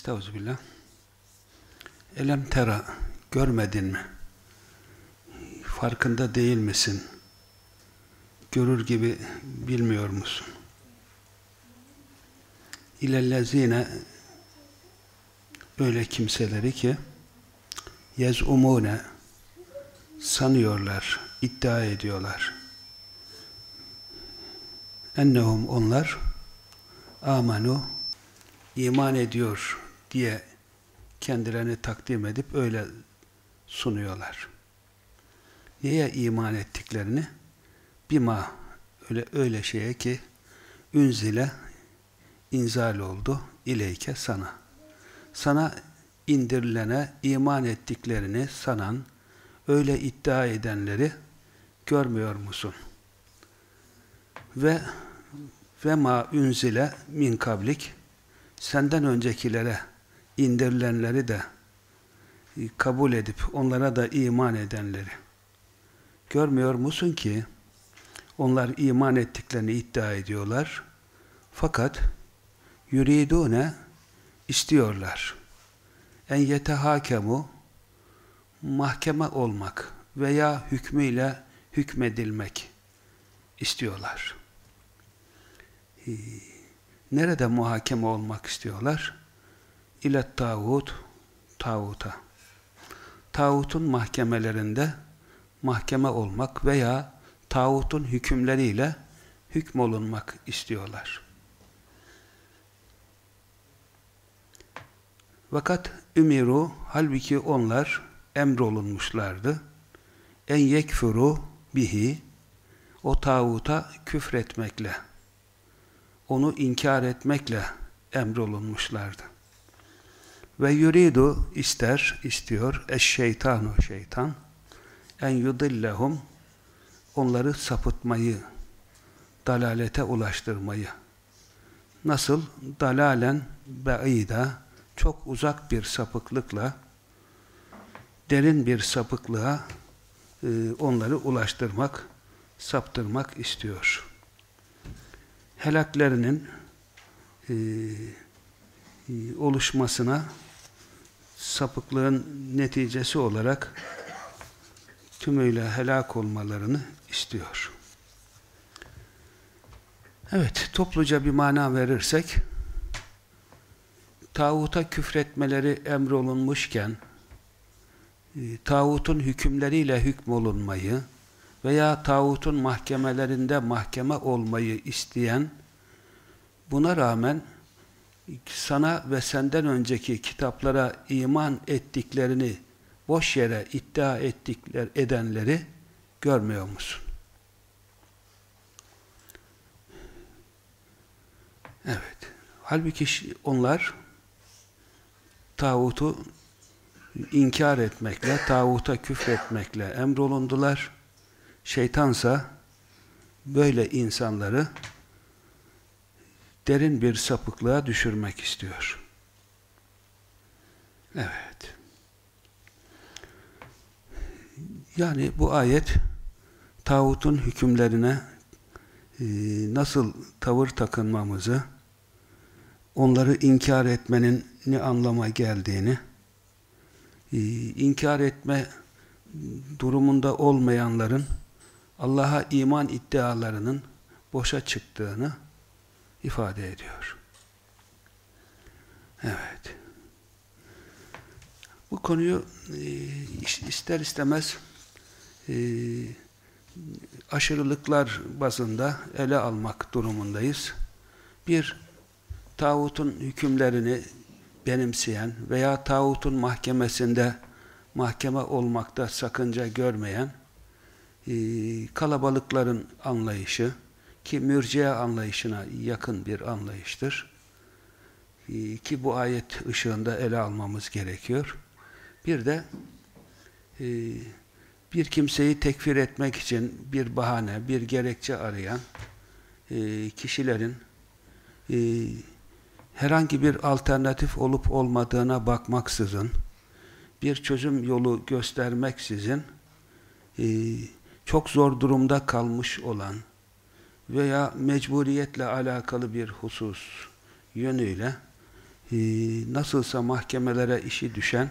Estağfirullah. Elem tera görmedin mi? Farkında değil misin? Görür gibi bilmiyor musun? İlellezine öyle kimseleri ki yezumune sanıyorlar, iddia ediyorlar. Ennehum onlar amanu iman ediyor diye kendilerini takdim edip öyle sunuyorlar. Neye iman ettiklerini? Bima öyle öyle şeye ki ünzile inzal oldu ileyke sana. Sana indirilene iman ettiklerini sanan, öyle iddia edenleri görmüyor musun? Ve ve ma ünzile min kablik senden öncekilere indirilenleri de kabul edip onlara da iman edenleri görmüyor musun ki onlar iman ettiklerini iddia ediyorlar fakat yuridune istiyorlar en yetehakemu mahkeme olmak veya hükmüyle hükmedilmek istiyorlar. Nerede muhakeme olmak istiyorlar? İlet tağut, tağuta. Tağutun mahkemelerinde mahkeme olmak veya tağutun hükümleriyle hükmolunmak istiyorlar. Fakat ümiru, halbuki onlar emrolunmuşlardı. En yekfuru bihi, o tağuta küfretmekle, onu inkar etmekle emrolunmuşlardı. Ve yuridu ister, istiyor, eşşeytanu şeytan, en yudillehum, onları sapıtmayı, dalalete ulaştırmayı. Nasıl? Dalalen be'ida, çok uzak bir sapıklıkla, derin bir sapıklığa e, onları ulaştırmak, saptırmak istiyor. Helaklerinin e, e, oluşmasına sapıklığın neticesi olarak tümüyle helak olmalarını istiyor. Evet, topluca bir mana verirsek, tağuta küfretmeleri emrolunmuşken, e, tağutun hükümleriyle hükmolunmayı veya tağutun mahkemelerinde mahkeme olmayı isteyen, buna rağmen sana ve senden önceki kitaplara iman ettiklerini boş yere iddia ettikler edenleri görmüyor musun? Evet. Halbuki onlar tağutu inkar etmekle, tağuta küfretmekle emrolundular. Şeytansa böyle insanları derin bir sapıklığa düşürmek istiyor. Evet. Yani bu ayet tağutun hükümlerine e, nasıl tavır takınmamızı, onları inkar etmenin ne anlama geldiğini, e, inkar etme durumunda olmayanların Allah'a iman iddialarının boşa çıktığını ifade ediyor. Evet. Bu konuyu e, ister istemez e, aşırılıklar bazında ele almak durumundayız. Bir, tağutun hükümlerini benimseyen veya tağutun mahkemesinde mahkeme olmakta sakınca görmeyen e, kalabalıkların anlayışı, ki mürciye anlayışına yakın bir anlayıştır. E, ki bu ayet ışığında ele almamız gerekiyor. Bir de e, bir kimseyi tekfir etmek için bir bahane, bir gerekçe arayan kişilerin herhangi bir alternatif olup olmadığına bakmaksızın bir çözüm yolu göstermeksizin e, çok zor durumda kalmış olan veya mecburiyetle alakalı bir husus yönüyle e, nasılsa mahkemelere işi düşen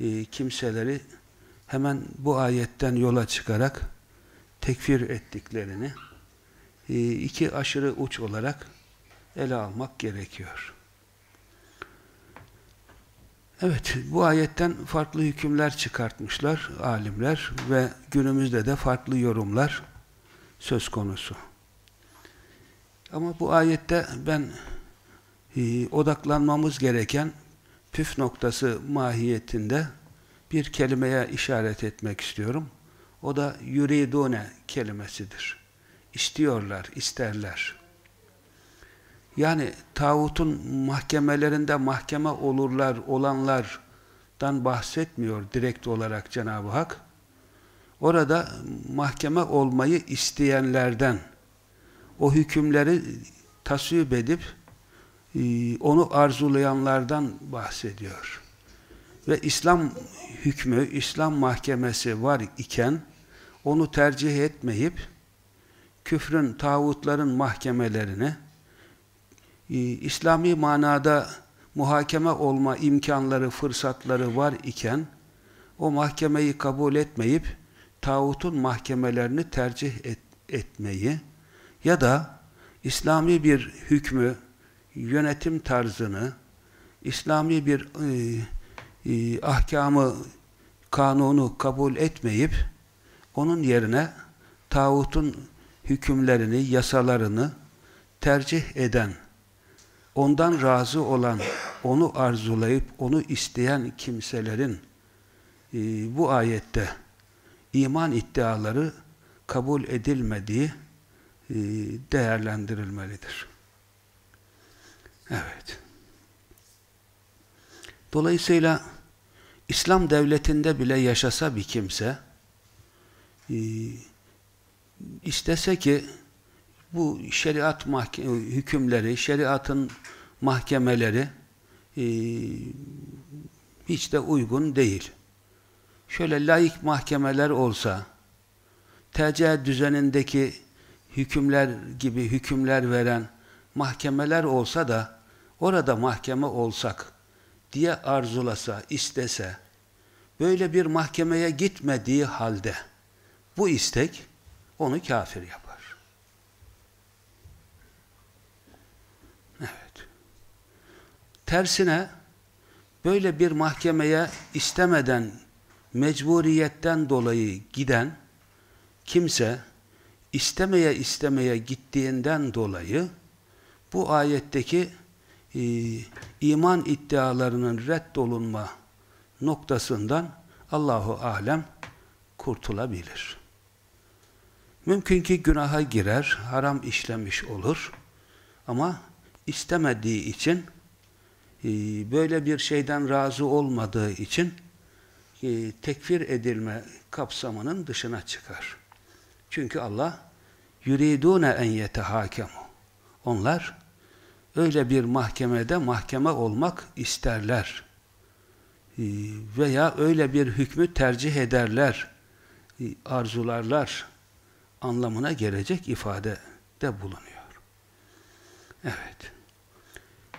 e, kimseleri hemen bu ayetten yola çıkarak tekfir ettiklerini e, iki aşırı uç olarak ele almak gerekiyor. Evet, bu ayetten farklı hükümler çıkartmışlar alimler ve günümüzde de farklı yorumlar söz konusu. Ama bu ayette ben e, odaklanmamız gereken püf noktası mahiyetinde bir kelimeye işaret etmek istiyorum. O da yuridune kelimesidir. İstiyorlar, isterler. Yani tağutun mahkemelerinde mahkeme olurlar, olanlardan bahsetmiyor direkt olarak Cenab-ı Hak. Orada mahkeme olmayı isteyenlerden, o hükümleri tasvip edip e, onu arzulayanlardan bahsediyor. Ve İslam hükmü, İslam mahkemesi var iken onu tercih etmeyip küfrün, tağutların mahkemelerini ee, İslami manada muhakeme olma imkanları, fırsatları var iken o mahkemeyi kabul etmeyip tağutun mahkemelerini tercih et, etmeyi ya da İslami bir hükmü, yönetim tarzını, İslami bir e, e, ahkamı, kanunu kabul etmeyip onun yerine tağutun hükümlerini, yasalarını tercih eden ondan razı olan, onu arzulayıp onu isteyen kimselerin e, bu ayette iman iddiaları kabul edilmediği değerlendirilmelidir. Evet. Dolayısıyla İslam devletinde bile yaşasa bir kimse e, istese ki bu şeriat hükümleri, şeriatın mahkemeleri e, hiç de uygun değil. Şöyle laik mahkemeler olsa, TC düzenindeki hükümler gibi hükümler veren mahkemeler olsa da orada mahkeme olsak diye arzulasa, istese, böyle bir mahkemeye gitmediği halde bu istek onu kafir yapar. Tersine böyle bir mahkemeye istemeden, mecburiyetten dolayı giden kimse istemeye istemeye gittiğinden dolayı bu ayetteki e, iman iddialarının reddolunma noktasından Allahu alem kurtulabilir. Mümkün ki günaha girer, haram işlemiş olur ama istemediği için ee, böyle bir şeyden razı olmadığı için e, tekfir edilme kapsamının dışına çıkar. Çünkü Allah yuridune en yetehakemu. Onlar öyle bir mahkemede mahkeme olmak isterler. Ee, veya öyle bir hükmü tercih ederler, e, arzularlar anlamına gelecek ifade de bulunuyor. Evet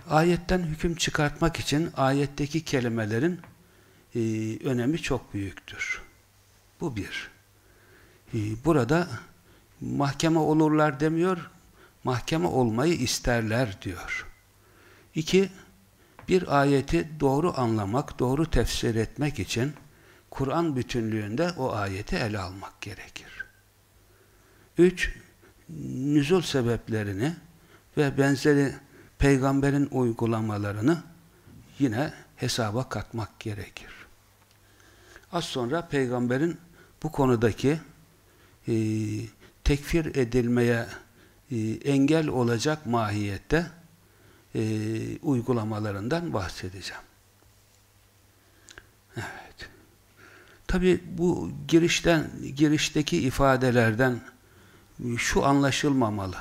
ayetten hüküm çıkartmak için ayetteki kelimelerin e, önemi çok büyüktür. Bu bir. E, burada mahkeme olurlar demiyor, mahkeme olmayı isterler diyor. İki, bir ayeti doğru anlamak, doğru tefsir etmek için Kur'an bütünlüğünde o ayeti ele almak gerekir. Üç, nüzul sebeplerini ve benzeri peygamberin uygulamalarını yine hesaba katmak gerekir. Az sonra peygamberin bu konudaki e, tekfir edilmeye e, engel olacak mahiyette e, uygulamalarından bahsedeceğim. Evet. Tabi bu girişten girişteki ifadelerden şu anlaşılmamalı.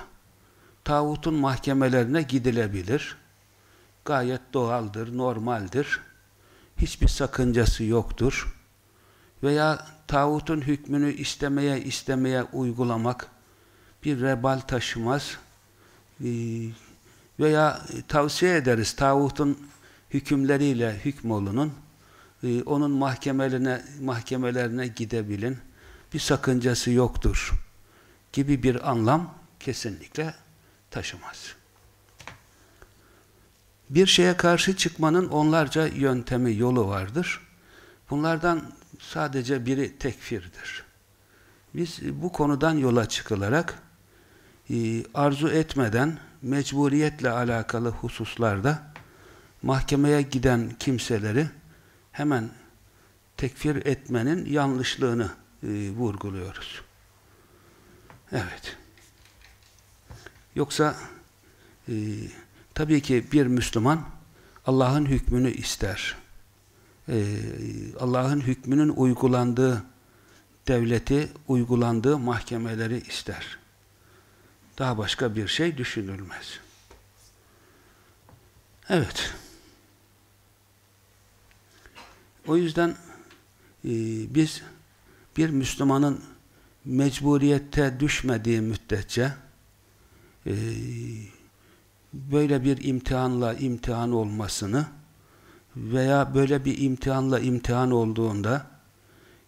Tağutun mahkemelerine gidilebilir. Gayet doğaldır, normaldir. Hiçbir sakıncası yoktur. Veya tağutun hükmünü istemeye istemeye uygulamak bir rebal taşımaz. Ee, veya tavsiye ederiz tağutun hükümleriyle hükmolunun e, onun mahkemelerine mahkemelerine gidebilin. Bir sakıncası yoktur gibi bir anlam kesinlikle taşımaz. Bir şeye karşı çıkmanın onlarca yöntemi, yolu vardır. Bunlardan sadece biri tekfirdir. Biz bu konudan yola çıkılarak e, arzu etmeden mecburiyetle alakalı hususlarda mahkemeye giden kimseleri hemen tekfir etmenin yanlışlığını e, vurguluyoruz. Evet. Yoksa e, tabii ki bir Müslüman Allah'ın hükmünü ister. E, Allah'ın hükmünün uygulandığı devleti, uygulandığı mahkemeleri ister. Daha başka bir şey düşünülmez. Evet. O yüzden e, biz bir Müslümanın mecburiyette düşmediği müddetçe e, böyle bir imtihanla imtihan olmasını veya böyle bir imtihanla imtihan olduğunda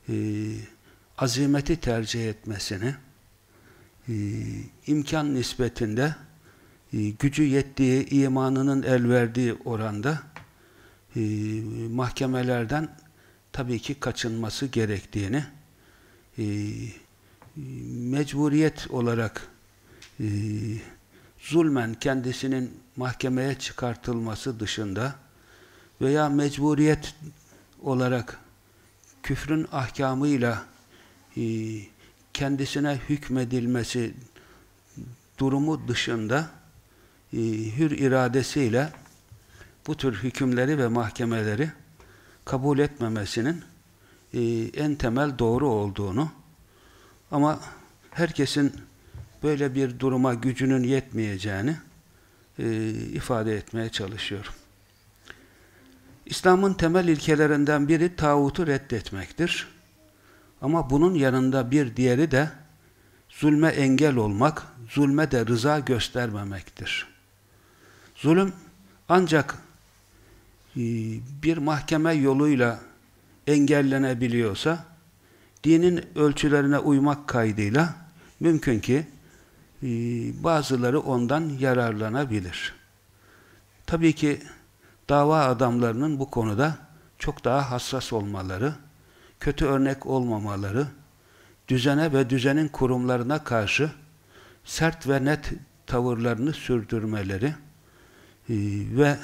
e, azimeti tercih etmesini e, imkan nispetinde e, gücü yettiği, imanının el verdiği oranda e, mahkemelerden tabii ki kaçınması gerektiğini e, mecburiyet olarak e, zulmen kendisinin mahkemeye çıkartılması dışında veya mecburiyet olarak küfrün ahkamıyla e, kendisine hükmedilmesi durumu dışında e, hür iradesiyle bu tür hükümleri ve mahkemeleri kabul etmemesinin e, en temel doğru olduğunu ama herkesin böyle bir duruma gücünün yetmeyeceğini e, ifade etmeye çalışıyorum. İslam'ın temel ilkelerinden biri tağutu reddetmektir. Ama bunun yanında bir diğeri de zulme engel olmak, zulme de rıza göstermemektir. Zulüm ancak e, bir mahkeme yoluyla engellenebiliyorsa dinin ölçülerine uymak kaydıyla mümkün ki e, bazıları ondan yararlanabilir. Tabii ki dava adamlarının bu konuda çok daha hassas olmaları, kötü örnek olmamaları, düzene ve düzenin kurumlarına karşı sert ve net tavırlarını sürdürmeleri e, ve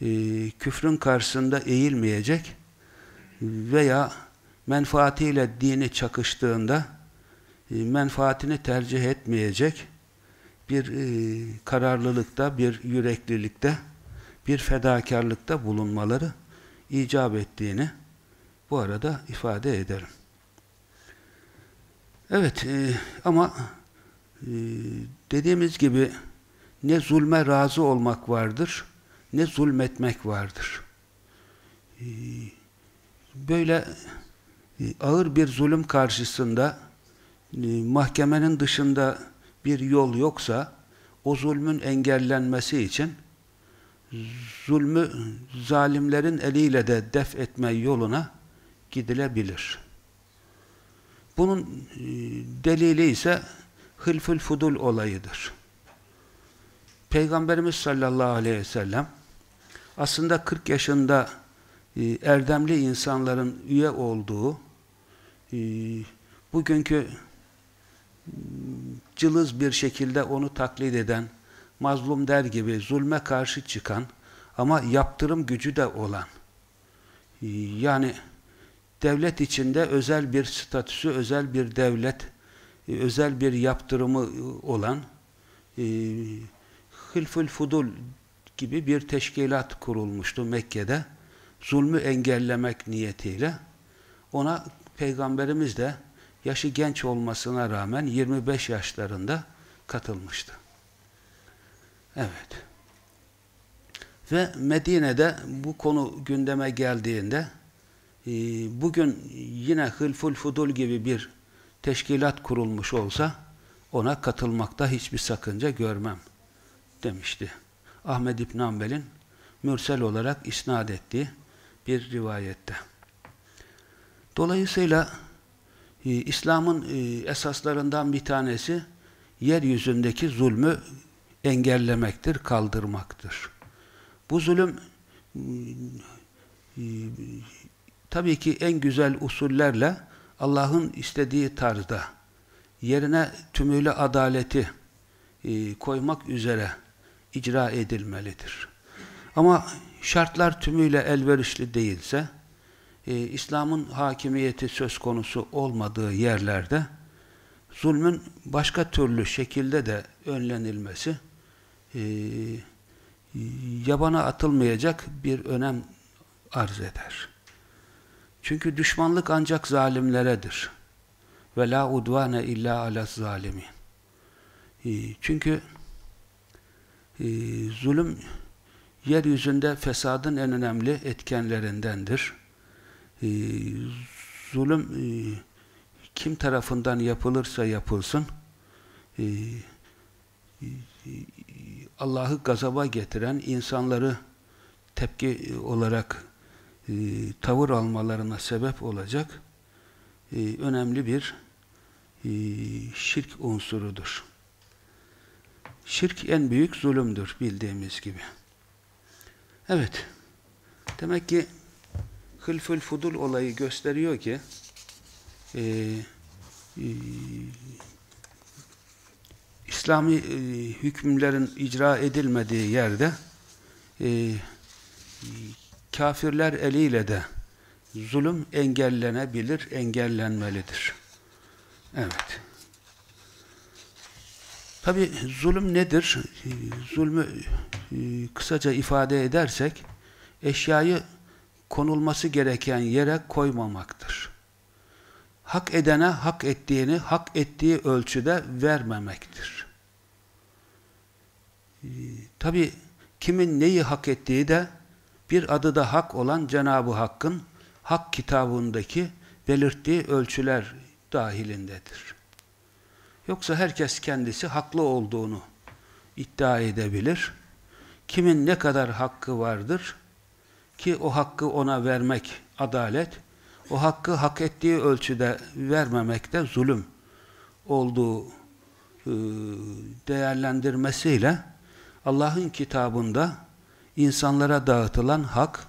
e, küfrün karşısında eğilmeyecek veya menfaatiyle dini çakıştığında e, menfaatini tercih etmeyecek bir kararlılıkta, bir yüreklilikte, bir fedakarlıkta bulunmaları icap ettiğini bu arada ifade ederim. Evet e, ama e, dediğimiz gibi ne zulme razı olmak vardır ne zulmetmek vardır. E, böyle e, ağır bir zulüm karşısında e, mahkemenin dışında bir yol yoksa o zulmün engellenmesi için zulmü zalimlerin eliyle de def etme yoluna gidilebilir. Bunun e, delili ise hılfül fudul olayıdır. Peygamberimiz sallallahu aleyhi ve sellem aslında 40 yaşında e, erdemli insanların üye olduğu e, bugünkü cılız bir şekilde onu taklit eden, mazlum der gibi zulme karşı çıkan ama yaptırım gücü de olan yani devlet içinde özel bir statüsü, özel bir devlet, özel bir yaptırımı olan e, Hilful Fudul gibi bir teşkilat kurulmuştu Mekke'de. Zulmü engellemek niyetiyle. Ona Peygamberimiz de yaşı genç olmasına rağmen 25 yaşlarında katılmıştı. Evet. Ve Medine'de bu konu gündeme geldiğinde e, bugün yine Hılful Fudul gibi bir teşkilat kurulmuş olsa ona katılmakta hiçbir sakınca görmem demişti. Ahmed İbn Hanbel'in mürsel olarak isnat ettiği bir rivayette. Dolayısıyla e, İslam'ın e, esaslarından bir tanesi yeryüzündeki zulmü engellemektir, kaldırmaktır. Bu zulüm tabii ki en güzel usullerle Allah'ın istediği tarzda yerine tümüyle adaleti e, koymak üzere icra edilmelidir. Ama şartlar tümüyle elverişli değilse e, İslam'ın hakimiyeti söz konusu olmadığı yerlerde zulmün başka türlü şekilde de önlenilmesi e, yabana atılmayacak bir önem arz eder. Çünkü düşmanlık ancak zalimleredir. Ve la udvane illa ala zalimin. Ee, çünkü e, zulüm yeryüzünde fesadın en önemli etkenlerindendir. Ee, zulüm e, kim tarafından yapılırsa yapılsın e, Allah'ı gazaba getiren insanları tepki olarak e, tavır almalarına sebep olacak e, önemli bir e, şirk unsurudur. Şirk en büyük zulümdür bildiğimiz gibi. Evet. Demek ki Hılfül Fudul olayı gösteriyor ki e, e, İslami e, hükümlerin icra edilmediği yerde e, kafirler eliyle de zulüm engellenebilir, engellenmelidir. Evet. Tabi zulüm nedir? Zulmü e, kısaca ifade edersek, eşyayı konulması gereken yere koymamaktır. Hak edene hak ettiğini hak ettiği ölçüde vermemektir. Tabi kimin neyi hak ettiği de bir adı da hak olan Cenab-ı Hakk'ın hak kitabındaki belirttiği ölçüler dahilindedir. Yoksa herkes kendisi haklı olduğunu iddia edebilir. Kimin ne kadar hakkı vardır ki o hakkı ona vermek adalet, o hakkı hak ettiği ölçüde vermemekte zulüm olduğu ıı, değerlendirmesiyle Allah'ın kitabında insanlara dağıtılan hak,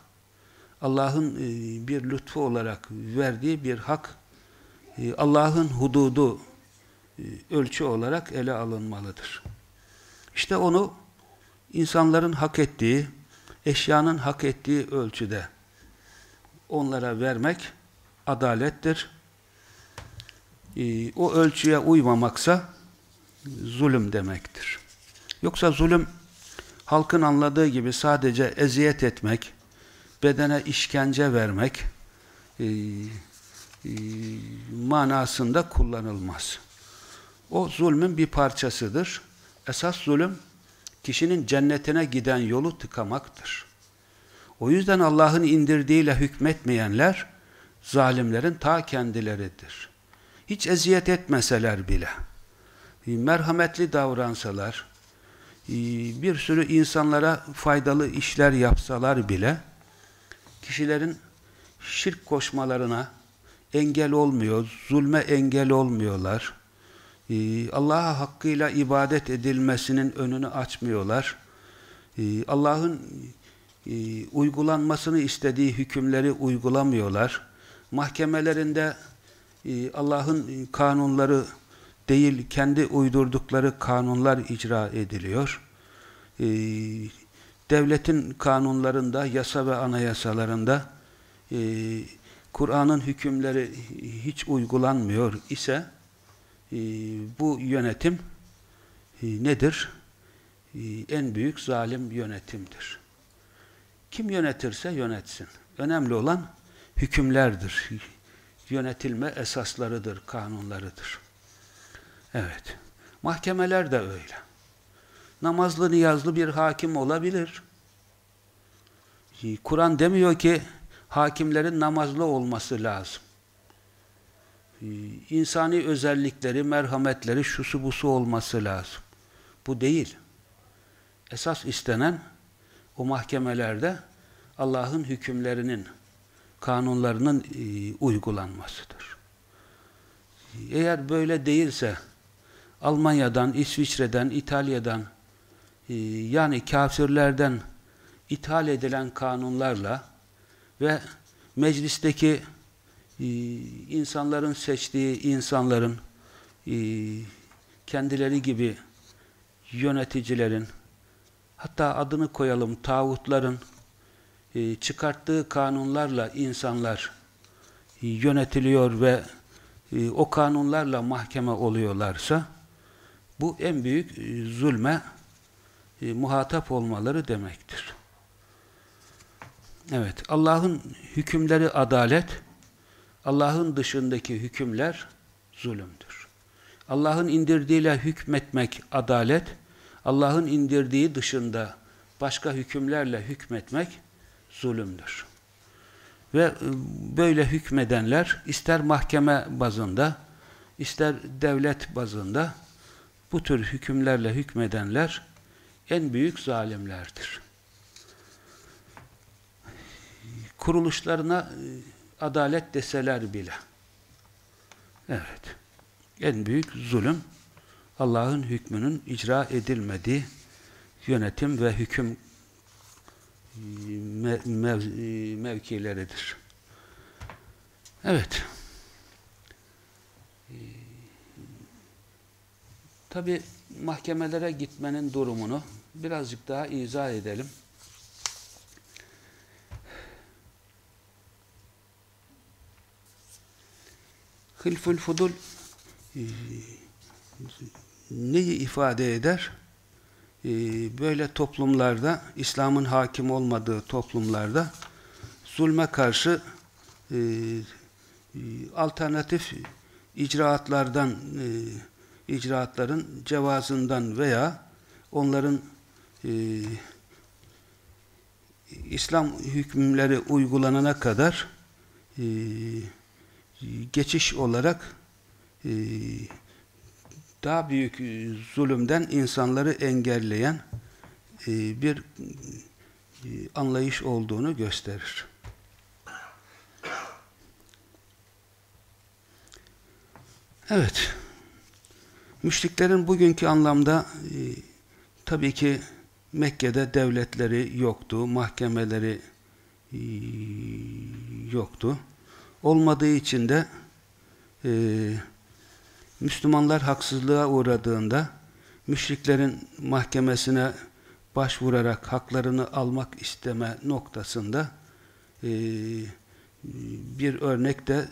Allah'ın e, bir lütfu olarak verdiği bir hak, e, Allah'ın hududu e, ölçü olarak ele alınmalıdır. İşte onu insanların hak ettiği, eşyanın hak ettiği ölçüde onlara vermek adalettir. O ölçüye uymamaksa zulüm demektir. Yoksa zulüm halkın anladığı gibi sadece eziyet etmek, bedene işkence vermek e, e, manasında kullanılmaz. O zulmün bir parçasıdır. Esas zulüm kişinin cennetine giden yolu tıkamaktır. O yüzden Allah'ın indirdiğiyle hükmetmeyenler zalimlerin ta kendileridir. Hiç eziyet etmeseler bile, merhametli davransalar, bir sürü insanlara faydalı işler yapsalar bile kişilerin şirk koşmalarına engel olmuyor, zulme engel olmuyorlar. Ee, Allah'a hakkıyla ibadet edilmesinin önünü açmıyorlar. Ee, Allah'ın e, uygulanmasını istediği hükümleri uygulamıyorlar. Mahkemelerinde e, Allah'ın kanunları değil, kendi uydurdukları kanunlar icra ediliyor. E, devletin kanunlarında, yasa ve anayasalarında e, Kur'an'ın hükümleri hiç uygulanmıyor ise e, bu yönetim e, nedir? E, en büyük zalim yönetimdir. Kim yönetirse yönetsin. Önemli olan hükümlerdir. Yönetilme esaslarıdır, kanunlarıdır. Evet. Mahkemeler de öyle. Namazlı niyazlı bir hakim olabilir. Kur'an demiyor ki hakimlerin namazlı olması lazım. İnsani özellikleri, merhametleri, şusu busu olması lazım. Bu değil. Esas istenen o mahkemelerde Allah'ın hükümlerinin, kanunlarının e, uygulanmasıdır. Eğer böyle değilse Almanya'dan, İsviçre'den, İtalya'dan e, yani kafirlerden ithal edilen kanunlarla ve meclisteki e, insanların seçtiği insanların e, kendileri gibi yöneticilerin hatta adını koyalım tağutların çıkarttığı kanunlarla insanlar yönetiliyor ve o kanunlarla mahkeme oluyorlarsa bu en büyük e, zulme e, muhatap olmaları demektir. Evet, Allah'ın hükümleri adalet, Allah'ın dışındaki hükümler zulümdür. Allah'ın indirdiğiyle hükmetmek adalet, Allah'ın indirdiği dışında başka hükümlerle hükmetmek zulümdür. Ve e, böyle hükmedenler ister mahkeme bazında, ister devlet bazında bu tür hükümlerle hükmedenler en büyük zalimlerdir. Kuruluşlarına e, adalet deseler bile. Evet. En büyük zulüm Allah'ın hükmünün icra edilmediği yönetim ve hüküm mev mev mevkileridir. Evet. Tabi mahkemelere gitmenin durumunu birazcık daha izah edelim. Hilful Fudul e, neyi ifade eder? E, böyle toplumlarda, İslam'ın hakim olmadığı toplumlarda zulme karşı e, alternatif icraatlardan icraatların cevazından veya onların İslam hükümleri uygulanana kadar e, geçiş olarak e, daha büyük zulümden insanları engelleyen e, bir e, anlayış olduğunu gösterir. Evet. Müşriklerin bugünkü anlamda e, tabii ki Mekke'de devletleri yoktu, mahkemeleri e, yoktu olmadığı için de e, Müslümanlar haksızlığa uğradığında müşriklerin mahkemesine başvurarak haklarını almak isteme noktasında e, bir örnekte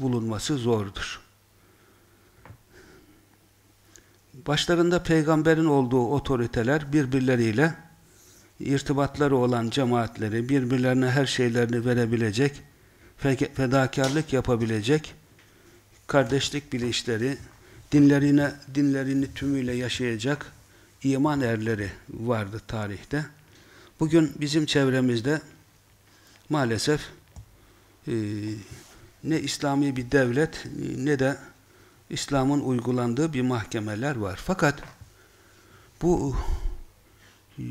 bulunması zordur. Başlarında peygamberin olduğu otoriteler birbirleriyle irtibatları olan cemaatleri, birbirlerine her şeylerini verebilecek fedakarlık yapabilecek kardeşlik bilinçleri, dinlerine, dinlerini tümüyle yaşayacak iman erleri vardı tarihte. Bugün bizim çevremizde maalesef e, ne İslami bir devlet ne de İslam'ın uygulandığı bir mahkemeler var. Fakat bu e,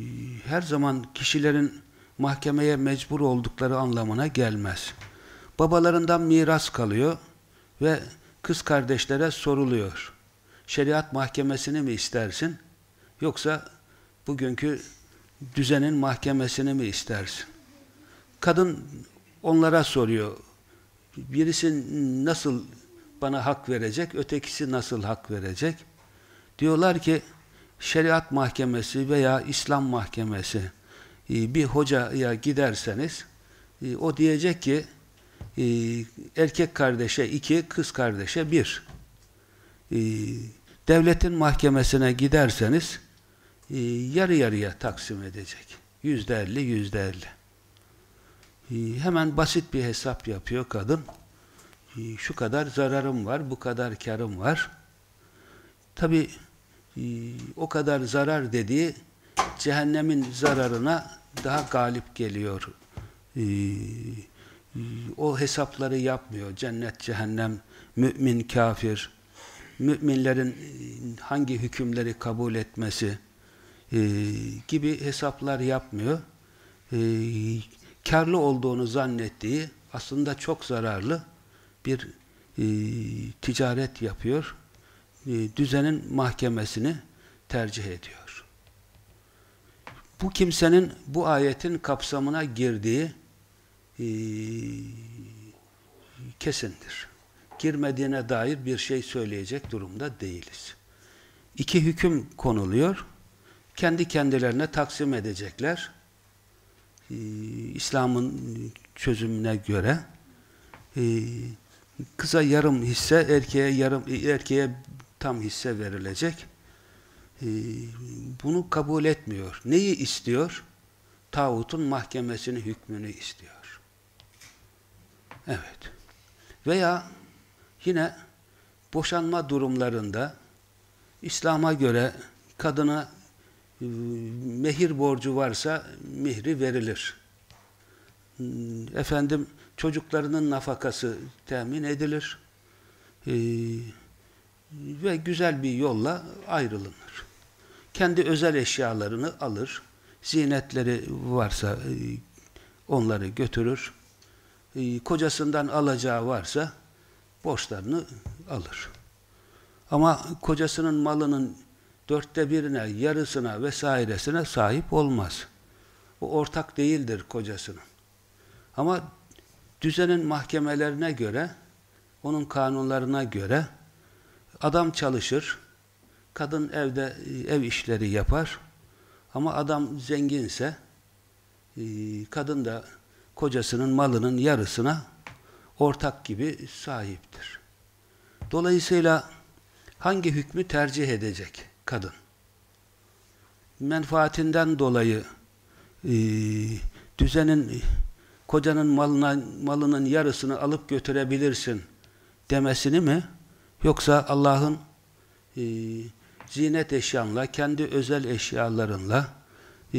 her zaman kişilerin mahkemeye mecbur oldukları anlamına gelmez babalarından miras kalıyor ve kız kardeşlere soruluyor. Şeriat mahkemesini mi istersin? Yoksa bugünkü düzenin mahkemesini mi istersin? Kadın onlara soruyor. Birisi nasıl bana hak verecek, ötekisi nasıl hak verecek? Diyorlar ki şeriat mahkemesi veya İslam mahkemesi e, bir hocaya giderseniz e, o diyecek ki e, erkek kardeşe iki, kız kardeşe bir. Devletin mahkemesine giderseniz yarı yarıya taksim edecek. Yüzde elli, yüzde elli. Hemen basit bir hesap yapıyor kadın. Şu kadar zararım var, bu kadar karım var. Tabi o kadar zarar dediği cehennemin zararına daha galip geliyor. O hesapları yapmıyor. Cennet, cehennem, mümin, kafir, müminlerin hangi hükümleri kabul etmesi gibi hesaplar yapmıyor. Karlı olduğunu zannettiği aslında çok zararlı bir ticaret yapıyor. Düzenin mahkemesini tercih ediyor bu kimsenin bu ayetin kapsamına girdiği e, kesindir. Girmediğine dair bir şey söyleyecek durumda değiliz. İki hüküm konuluyor. Kendi kendilerine taksim edecekler. Ee, İslam'ın çözümüne göre e, kıza yarım hisse, erkeğe yarım erkeğe tam hisse verilecek. Ee, bunu kabul etmiyor. Neyi istiyor? Tağutun mahkemesini, hükmünü istiyor. Evet. Veya yine boşanma durumlarında İslam'a göre kadına e, mehir borcu varsa mihri verilir. Hmm, efendim çocuklarının nafakası temin edilir. Ee, ve güzel bir yolla ayrılınır kendi özel eşyalarını alır, zinetleri varsa e, onları götürür, e, kocasından alacağı varsa borçlarını alır. Ama kocasının malının dörtte birine, yarısına vesairesine sahip olmaz. O ortak değildir kocasının. Ama düzenin mahkemelerine göre, onun kanunlarına göre adam çalışır, Kadın evde ev işleri yapar. Ama adam zenginse e, kadın da kocasının malının yarısına ortak gibi sahiptir. Dolayısıyla hangi hükmü tercih edecek kadın? Menfaatinden dolayı e, düzenin kocanın malına, malının yarısını alıp götürebilirsin demesini mi? Yoksa Allah'ın e, zinet eşyanla, kendi özel eşyalarınla, e,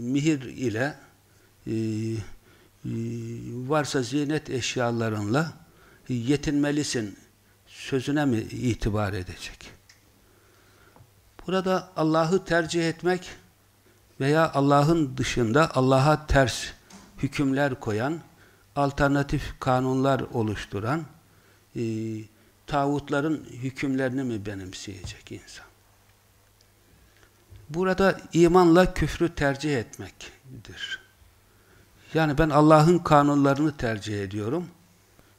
mihir ile, e, e, varsa zinet eşyalarınla yetinmelisin sözüne mi itibar edecek? Burada Allah'ı tercih etmek veya Allah'ın dışında Allah'a ters hükümler koyan, alternatif kanunlar oluşturan e, tağutların hükümlerini mi benimseyecek insan? Burada imanla küfrü tercih etmektir. Yani ben Allah'ın kanunlarını tercih ediyorum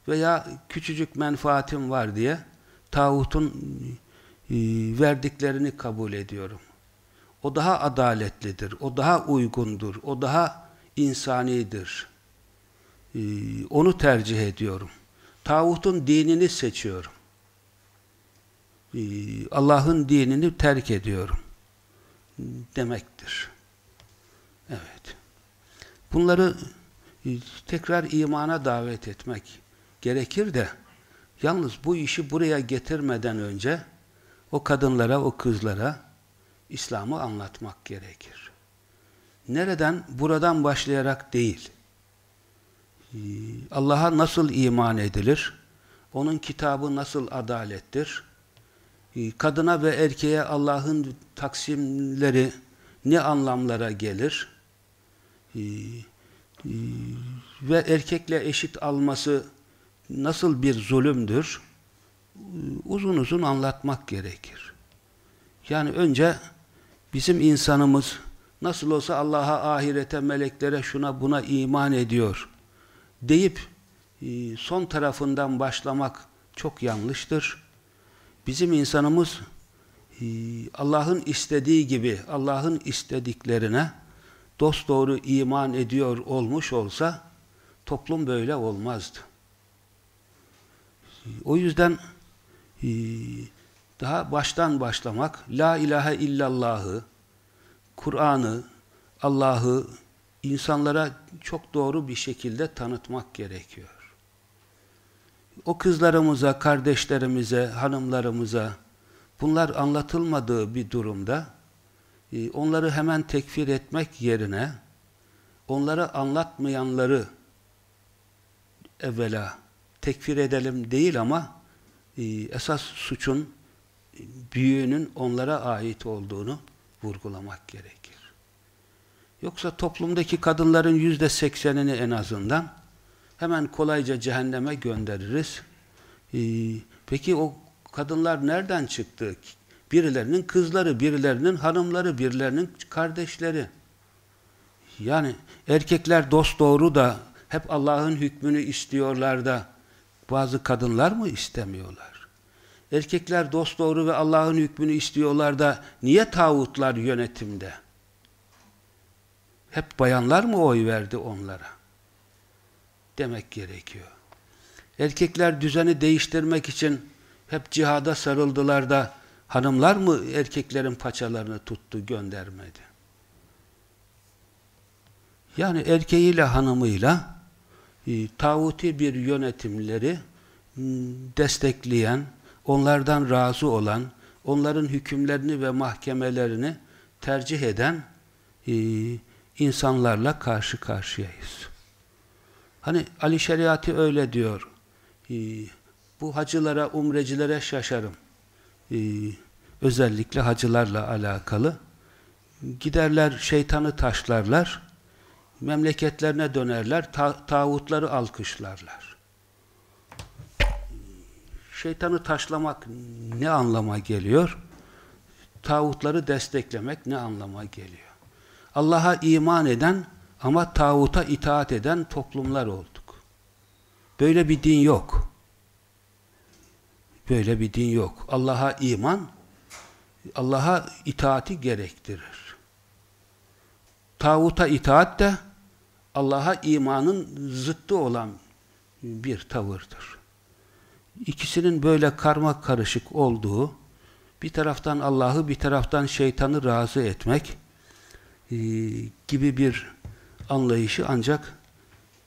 veya küçücük menfaatim var diye tağutun e, verdiklerini kabul ediyorum. O daha adaletlidir, o daha uygundur, o daha insanidir. E, onu tercih ediyorum. Tağutun dinini seçiyorum. E, Allah'ın dinini terk ediyorum demektir. Evet. Bunları e, tekrar imana davet etmek gerekir de yalnız bu işi buraya getirmeden önce o kadınlara, o kızlara İslam'ı anlatmak gerekir. Nereden? Buradan başlayarak değil. E, Allah'a nasıl iman edilir? Onun kitabı nasıl adalettir? Ee, kadına ve erkeğe Allah'ın taksimleri ne anlamlara gelir? Ee, e, ve erkekle eşit alması nasıl bir zulümdür? Ee, uzun uzun anlatmak gerekir. Yani önce bizim insanımız nasıl olsa Allah'a, ahirete, meleklere, şuna buna iman ediyor deyip e, son tarafından başlamak çok yanlıştır. Bizim insanımız e, Allah'ın istediği gibi, Allah'ın istediklerine dosdoğru iman ediyor olmuş olsa toplum böyle olmazdı. O yüzden e, daha baştan başlamak, La ilahe illallahı, Kur'an'ı, Allah'ı insanlara çok doğru bir şekilde tanıtmak gerekiyor. O kızlarımıza, kardeşlerimize, hanımlarımıza bunlar anlatılmadığı bir durumda e, onları hemen tekfir etmek yerine onlara anlatmayanları evvela tekfir edelim değil ama e, esas suçun büyüğünün onlara ait olduğunu vurgulamak gerekir. Yoksa toplumdaki kadınların yüzde seksenini en azından hemen kolayca cehenneme göndeririz. Ee, peki o kadınlar nereden çıktı? Birilerinin kızları, birilerinin hanımları, birilerinin kardeşleri. Yani erkekler dost doğru da hep Allah'ın hükmünü istiyorlar da bazı kadınlar mı istemiyorlar? Erkekler dost doğru ve Allah'ın hükmünü istiyorlar da niye tağutlar yönetimde? Hep bayanlar mı oy verdi onlara? Demek gerekiyor. Erkekler düzeni değiştirmek için hep cihada sarıldılar da hanımlar mı erkeklerin paçalarını tuttu göndermedi? Yani erkeğiyle hanımıyla e, tağuti bir yönetimleri destekleyen, onlardan razı olan, onların hükümlerini ve mahkemelerini tercih eden e, insanlarla karşı karşıyayız. Hani Ali Şeriatı öyle diyor. E, bu hacılara, umrecilere şaşarım. E, özellikle hacılarla alakalı. Giderler, şeytanı taşlarlar, memleketlerine dönerler, ta tağutları alkışlarlar. Şeytanı taşlamak ne anlama geliyor? Tağutları desteklemek ne anlama geliyor? Allah'a iman eden ama tağuta itaat eden toplumlar olduk. Böyle bir din yok. Böyle bir din yok. Allah'a iman, Allah'a itaati gerektirir. Tağuta itaat de Allah'a imanın zıttı olan bir tavırdır. İkisinin böyle karma karışık olduğu, bir taraftan Allah'ı bir taraftan şeytanı razı etmek e, gibi bir anlayışı ancak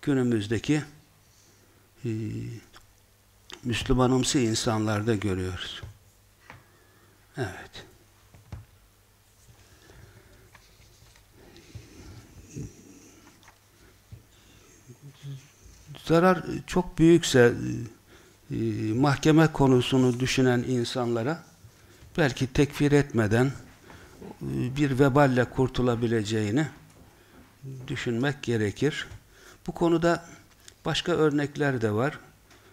günümüzdeki e, Müslümanımsı insanlarda görüyoruz. Evet. Zarar çok büyükse mahkeme konusunu düşünen insanlara belki tekfir etmeden e, bir veballe kurtulabileceğini düşünmek gerekir. Bu konuda başka örnekler de var.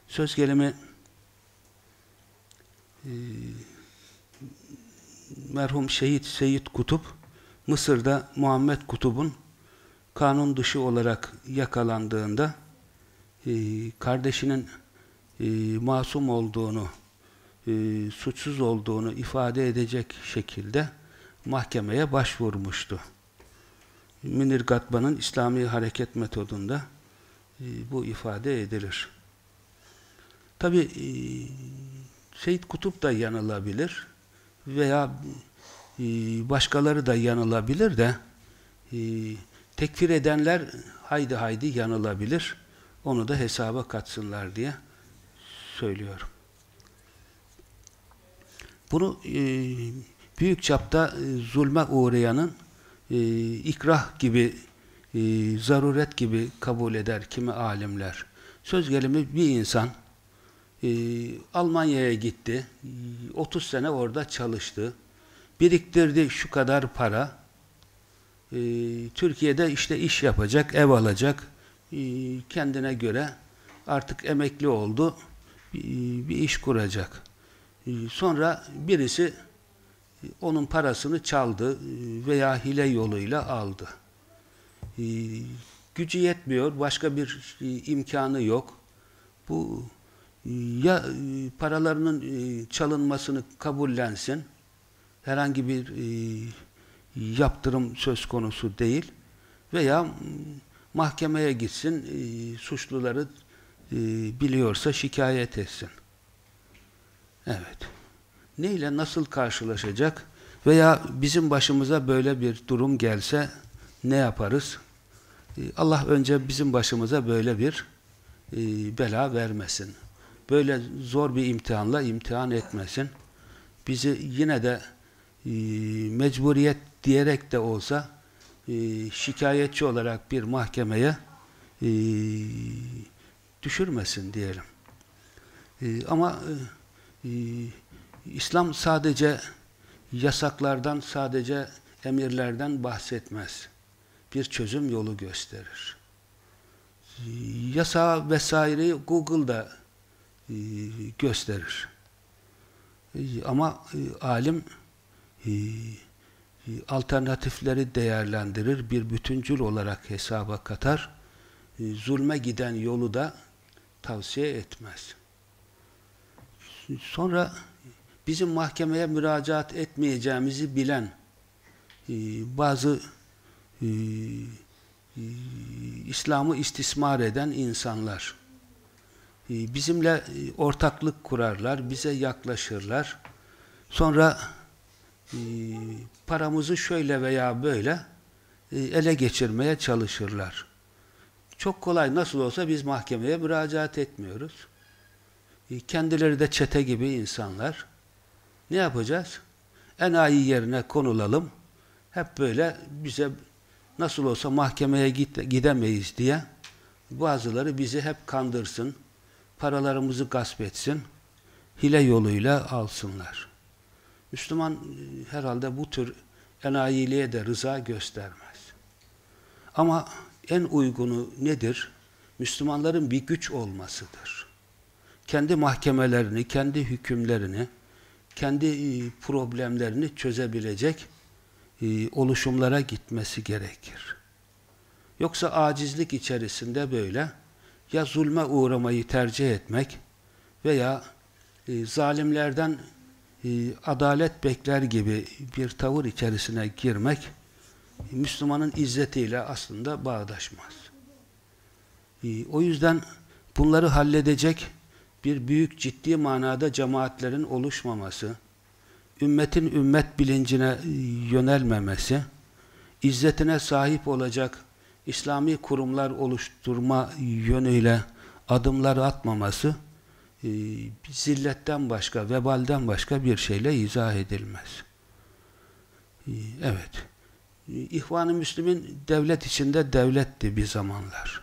Söz gelimi e, merhum şehit Seyit Kutup Mısır'da Muhammed Kutup'un kanun dışı olarak yakalandığında e, kardeşinin e, masum olduğunu e, suçsuz olduğunu ifade edecek şekilde mahkemeye başvurmuştu. Münir Gatba'nın İslami hareket metodunda e, bu ifade edilir. Tabi e, Seyyid Kutup da yanılabilir veya e, başkaları da yanılabilir de e, tekfir edenler haydi haydi yanılabilir. Onu da hesaba katsınlar diye söylüyorum. Bunu e, büyük çapta e, zulme uğrayanın e, ikrah gibi, e, zaruret gibi kabul eder kimi alimler. Söz gelimi bir insan e, Almanya'ya gitti, 30 sene orada çalıştı, biriktirdi şu kadar para, e, Türkiye'de işte iş yapacak, ev alacak, e, kendine göre artık emekli oldu, bir iş kuracak. Sonra birisi onun parasını çaldı veya hile yoluyla aldı. Gücü yetmiyor, başka bir imkanı yok. Bu ya paralarının çalınmasını kabullensin, herhangi bir yaptırım söz konusu değil veya mahkemeye gitsin, suçluları biliyorsa şikayet etsin. Evet. Neyle nasıl karşılaşacak? Veya bizim başımıza böyle bir durum gelse ne yaparız? Ee, Allah önce bizim başımıza böyle bir e, bela vermesin. Böyle zor bir imtihanla imtihan etmesin. Bizi yine de e, mecburiyet diyerek de olsa e, şikayetçi olarak bir mahkemeye düşürmesin diyelim. Ama İslam sadece yasaklardan, sadece emirlerden bahsetmez. Bir çözüm yolu gösterir. Yasa vesaireyi Google'da e, gösterir. E, ama e, alim alternatifleri değerlendirir, bir bütüncül olarak hesaba katar, zulme giden yolu da tavsiye etmez. Sonra bizim mahkemeye müracaat etmeyeceğimizi bilen e, bazı e, e, İslam'ı istismar eden insanlar bizimle ortaklık kurarlar, bize yaklaşırlar. Sonra paramızı şöyle veya böyle ele geçirmeye çalışırlar. Çok kolay nasıl olsa biz mahkemeye müracaat etmiyoruz. E, kendileri de çete gibi insanlar. Ne yapacağız? En iyi yerine konulalım. Hep böyle bize nasıl olsa mahkemeye gidemeyiz diye bazıları bizi hep kandırsın, paralarımızı gasp etsin, hile yoluyla alsınlar. Müslüman e, herhalde bu tür enayiliğe de rıza göstermez. Ama en uygunu nedir? Müslümanların bir güç olmasıdır. Kendi mahkemelerini, kendi hükümlerini, kendi e, problemlerini çözebilecek e, oluşumlara gitmesi gerekir. Yoksa acizlik içerisinde böyle ya zulme uğramayı tercih etmek veya e, zalimlerden adalet bekler gibi bir tavır içerisine girmek Müslümanın izzetiyle aslında bağdaşmaz. O yüzden bunları halledecek bir büyük ciddi manada cemaatlerin oluşmaması, ümmetin ümmet bilincine yönelmemesi, izzetine sahip olacak İslami kurumlar oluşturma yönüyle adımlar atmaması e, zilletten başka, vebalden başka bir şeyle izah edilmez. E, evet. İhvan-ı Müslümin devlet içinde devletti bir zamanlar.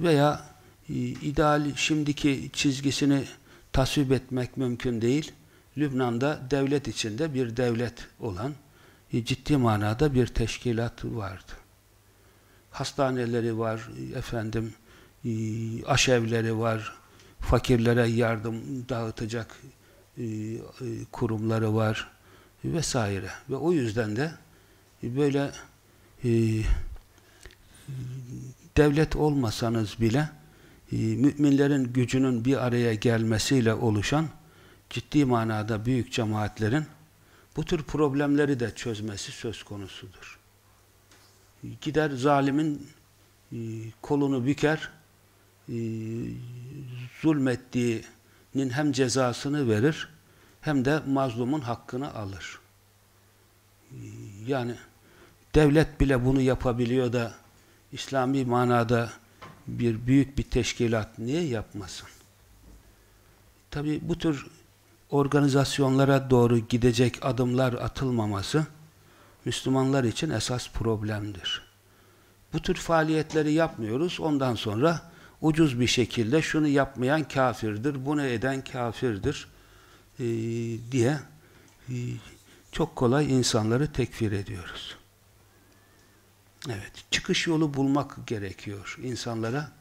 Veya ee, ideal şimdiki çizgisini tasvip etmek mümkün değil. Lübnan'da devlet içinde bir devlet olan e, ciddi manada bir teşkilat vardı. Hastaneleri var, efendim e, aşevleri var, fakirlere yardım dağıtacak e, kurumları var vesaire. Ve o yüzden de böyle devlet olmasanız bile e, müminlerin gücünün bir araya gelmesiyle oluşan ciddi manada büyük cemaatlerin bu tür problemleri de çözmesi söz konusudur. Gider zalimin e, kolunu büker, e, zulmettiğinin hem cezasını verir hem de mazlumun hakkını alır. Yani devlet bile bunu yapabiliyor da İslami manada bir büyük bir teşkilat niye yapmasın? Tabi bu tür organizasyonlara doğru gidecek adımlar atılmaması Müslümanlar için esas problemdir. Bu tür faaliyetleri yapmıyoruz. Ondan sonra ucuz bir şekilde şunu yapmayan kafirdir, bunu eden kafirdir e, diye e, çok kolay insanları tekfir ediyoruz. Evet, çıkış yolu bulmak gerekiyor insanlara.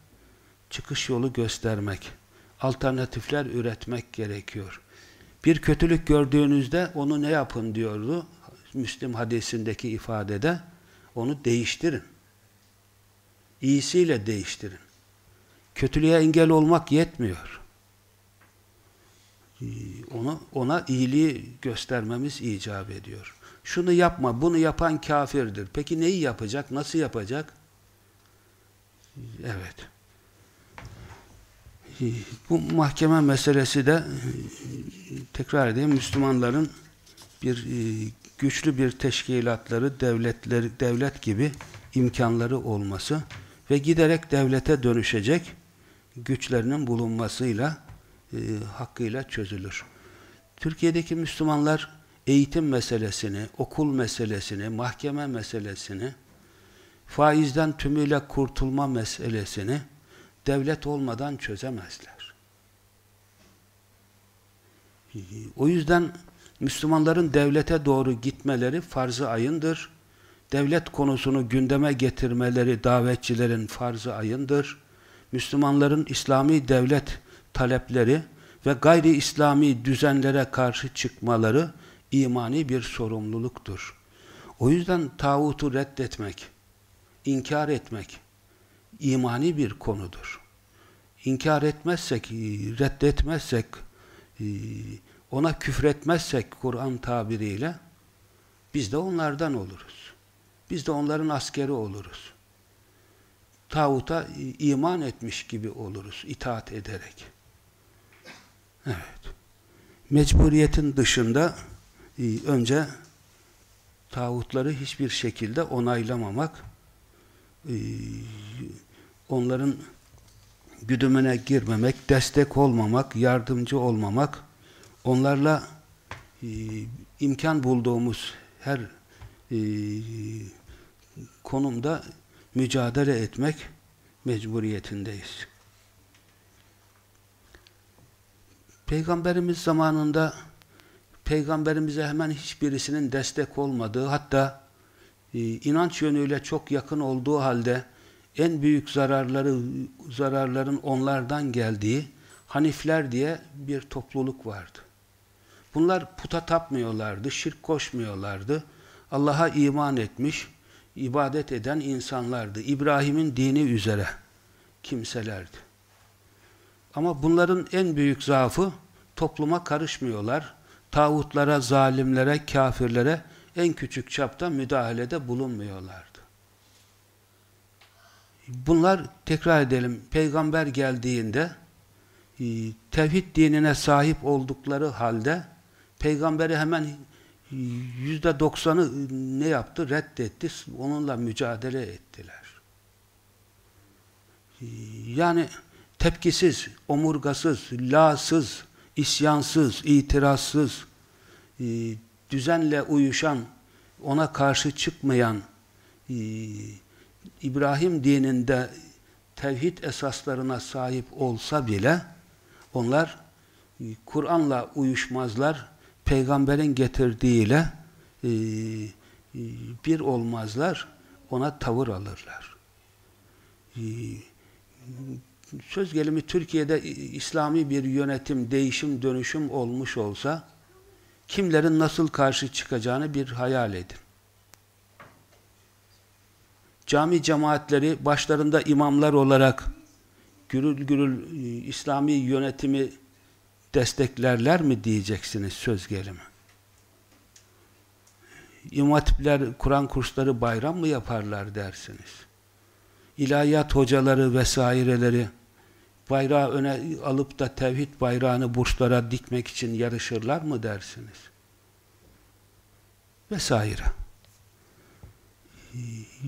Çıkış yolu göstermek, alternatifler üretmek gerekiyor. Bir kötülük gördüğünüzde onu ne yapın diyordu? Müslim hadisindeki ifadede onu değiştirin. İyisiyle değiştirin. Kötülüğe engel olmak yetmiyor. Ee, onu, ona iyiliği göstermemiz icap ediyor. Şunu yapma, bunu yapan kafirdir. Peki neyi yapacak, nasıl yapacak? Evet. Bu mahkeme meselesi de tekrar edeyim Müslümanların bir e, güçlü bir teşkilatları, devletleri, devlet gibi imkanları olması ve giderek devlete dönüşecek güçlerinin bulunmasıyla e, hakkıyla çözülür. Türkiye'deki Müslümanlar eğitim meselesini, okul meselesini, mahkeme meselesini, faizden tümüyle kurtulma meselesini devlet olmadan çözemezler. O yüzden Müslümanların devlete doğru gitmeleri farz-ı ayındır. Devlet konusunu gündeme getirmeleri davetçilerin farz-ı ayındır. Müslümanların İslami devlet talepleri ve gayri İslami düzenlere karşı çıkmaları imani bir sorumluluktur. O yüzden tağutu reddetmek, inkar etmek imani bir konudur. İnkar etmezsek, reddetmezsek, ona küfretmezsek Kur'an tabiriyle biz de onlardan oluruz. Biz de onların askeri oluruz. Tağuta iman etmiş gibi oluruz itaat ederek. Evet. Mecburiyetin dışında e, önce tağutları hiçbir şekilde onaylamamak, e, onların güdümüne girmemek, destek olmamak, yardımcı olmamak, onlarla e, imkan bulduğumuz her konumda mücadele etmek mecburiyetindeyiz. Peygamberimiz zamanında Peygamberimize hemen hiçbirisinin destek olmadığı, hatta e, inanç yönüyle çok yakın olduğu halde en büyük zararları zararların onlardan geldiği Hanifler diye bir topluluk vardı. Bunlar puta tapmıyorlardı, şirk koşmuyorlardı. Allah'a iman etmiş, ibadet eden insanlardı. İbrahim'in dini üzere kimselerdi. Ama bunların en büyük zaafı topluma karışmıyorlar. Tağutlara, zalimlere, kafirlere en küçük çapta müdahalede bulunmuyorlardı. Bunlar tekrar edelim, peygamber geldiğinde e, tevhid dinine sahip oldukları halde peygamberi hemen e, yüzde doksanı ne yaptı? Reddetti. Onunla mücadele ettiler. E, yani tepkisiz, omurgasız, lasız, isyansız, itirazsız, düzenle uyuşan, ona karşı çıkmayan, İbrahim dininde tevhid esaslarına sahip olsa bile onlar e, Kur'an'la uyuşmazlar, peygamberin getirdiğiyle e, e, bir olmazlar, ona tavır alırlar. Söz gelimi Türkiye'de İslami bir yönetim, değişim, dönüşüm olmuş olsa kimlerin nasıl karşı çıkacağını bir hayal edin cami cemaatleri başlarında imamlar olarak gürül gürül İslami yönetimi desteklerler mi diyeceksiniz söz gelimi? İmam hatipler, Kur'an kursları bayram mı yaparlar dersiniz? İlahiyat hocaları vesaireleri bayrağı öne alıp da tevhid bayrağını burçlara dikmek için yarışırlar mı dersiniz? Vesaire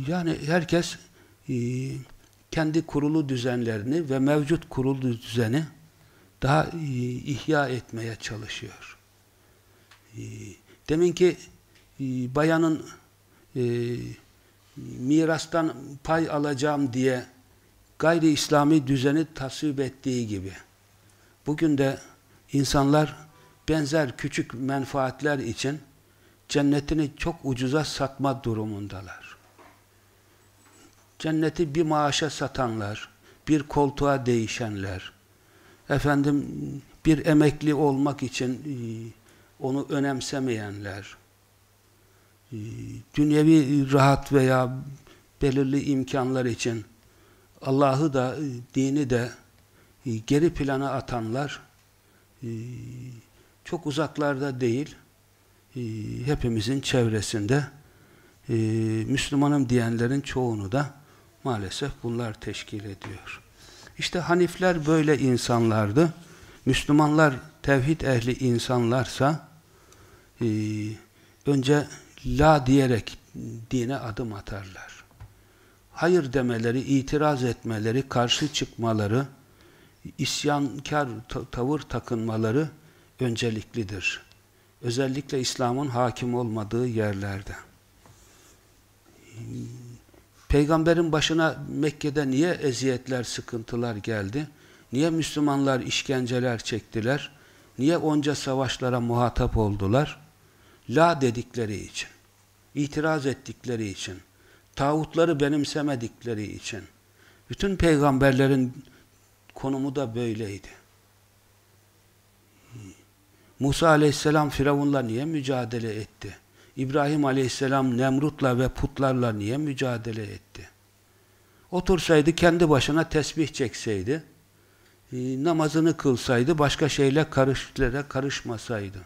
yani herkes e, kendi kurulu düzenlerini ve mevcut kurulu düzeni daha e, ihya etmeye çalışıyor. E, deminki e, bayanın mirastan pay alacağım diye gayri İslami düzeni tasvip ettiği gibi bugün de insanlar benzer küçük menfaatler için cennetini çok ucuza satma durumundalar. Cenneti bir maaşa satanlar, bir koltuğa değişenler, efendim bir emekli olmak için e, onu önemsemeyenler, e, dünyevi rahat veya belirli imkanlar için Allah'ı da, e, dini de geri plana atanlar çok uzaklarda değil, hepimizin çevresinde Müslümanım diyenlerin çoğunu da maalesef bunlar teşkil ediyor. İşte Hanifler böyle insanlardı. Müslümanlar tevhid ehli insanlarsa e, önce la diyerek dine adım atarlar. Hayır demeleri, itiraz etmeleri, karşı çıkmaları, isyankar tavır takınmaları önceliklidir. Özellikle İslam'ın hakim olmadığı yerlerde. Peygamberin başına Mekke'de niye eziyetler, sıkıntılar geldi? Niye Müslümanlar işkenceler çektiler? Niye onca savaşlara muhatap oldular? La dedikleri için, itiraz ettikleri için, tağutları benimsemedikleri için. Bütün peygamberlerin konumu da böyleydi. Musa aleyhisselam Firavun'la niye mücadele etti? İbrahim aleyhisselam Nemrut'la ve putlarla niye mücadele etti? Otursaydı kendi başına tesbih çekseydi, e, namazını kılsaydı, başka şeyle karışlara karışmasaydı.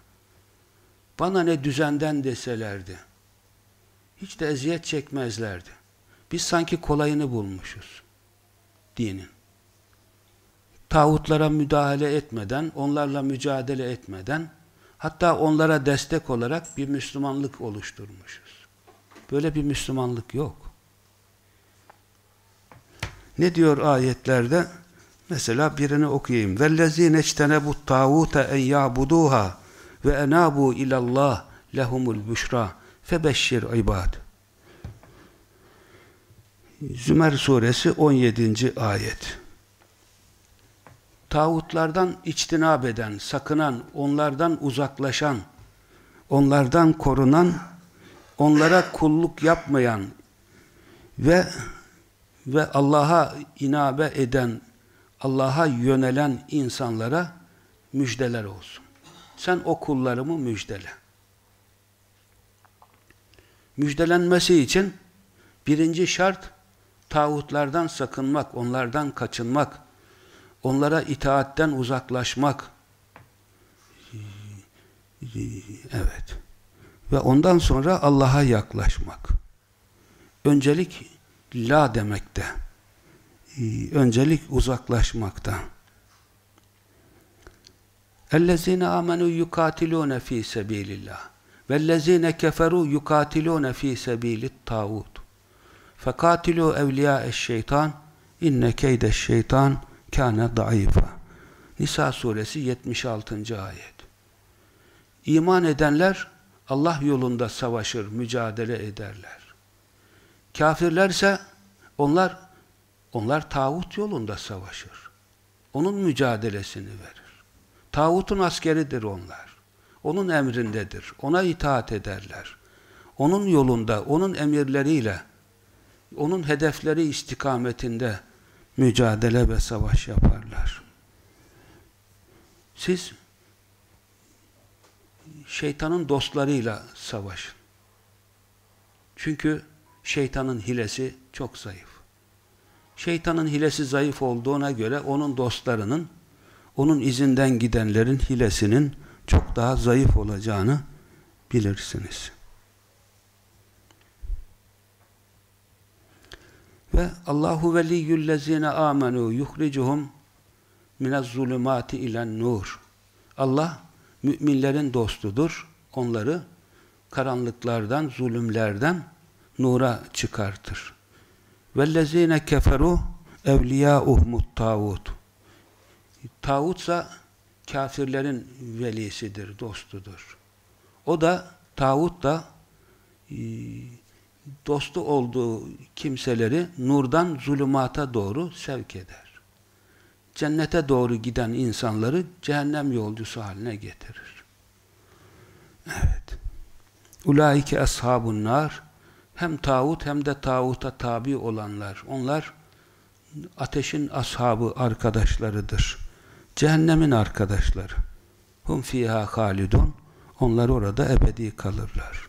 Bana ne düzenden deselerdi Hiç de eziyet çekmezlerdi. Biz sanki kolayını bulmuşuz. Dinin. Tağutlara müdahale etmeden, onlarla mücadele etmeden, hatta onlara destek olarak bir Müslümanlık oluşturmuşuz. Böyle bir Müslümanlık yok. Ne diyor ayetlerde? Mesela birini okuyayım. وَالَّذ۪ينَ اجْتَنَبُوا الطَّاغُوتَ اَنْ يَعْبُدُوهَا وَاَنَابُوا اِلَى اللّٰهِ لَهُمُ الْبُشْرَى febeşşir ibad. Zümer suresi 17. ayet. Tağutlardan içtinab eden, sakınan, onlardan uzaklaşan, onlardan korunan, onlara kulluk yapmayan ve ve Allah'a inabe eden, Allah'a yönelen insanlara müjdeler olsun. Sen o kullarımı müjdele Müjdelenmesi için birinci şart tağutlardan sakınmak, onlardan kaçınmak, onlara itaatten uzaklaşmak. Evet. Ve ondan sonra Allah'a yaklaşmak. Öncelik la demekte. Öncelik uzaklaşmakta. اَلَّذ۪ينَ آمَنُوا يُقَاتِلُونَ ف۪ي سَب۪يلِ اللّٰهِ وَالَّذ۪ينَ كَفَرُوا يُقَاتِلُونَ ف۪ي سَب۪يلِ الطَّاغُوتِ فَقَاتِلُوا اَوْلِيَاءَ الشَّيْطَانِ اِنَّ كَيْدَ الشَّيْطَانِ كَانَ ضَعِيفًا Nisa suresi 76. ayet. İman edenler Allah yolunda savaşır, mücadele ederler. Kafirlerse onlar onlar tağut yolunda savaşır. Onun mücadelesini verir. Tağutun askeridir onlar. Onun emrindedir. Ona itaat ederler. Onun yolunda, onun emirleriyle, onun hedefleri istikametinde mücadele ve savaş yaparlar. Siz şeytanın dostlarıyla savaşın. Çünkü şeytanın hilesi çok zayıf. Şeytanın hilesi zayıf olduğuna göre onun dostlarının, onun izinden gidenlerin hilesinin çok daha zayıf olacağını bilirsiniz. Ve Allahu veliyyüllezine amenu yuhricuhum minez zulümati ilen nur. Allah müminlerin dostudur. Onları karanlıklardan, zulümlerden nura çıkartır. Vellezine keferu evliyauhumut tağut. Tağutsa kafirlerin velisidir, dostudur. O da, tağut da e, dostu olduğu kimseleri nurdan zulümata doğru sevk eder. Cennete doğru giden insanları cehennem yolcusu haline getirir. Evet. Ulaike ashabun nar hem tağut hem de tağuta tabi olanlar. Onlar ateşin ashabı arkadaşlarıdır. Cehennemin arkadaşları. Hum fiha halidun. Onlar orada ebedi kalırlar.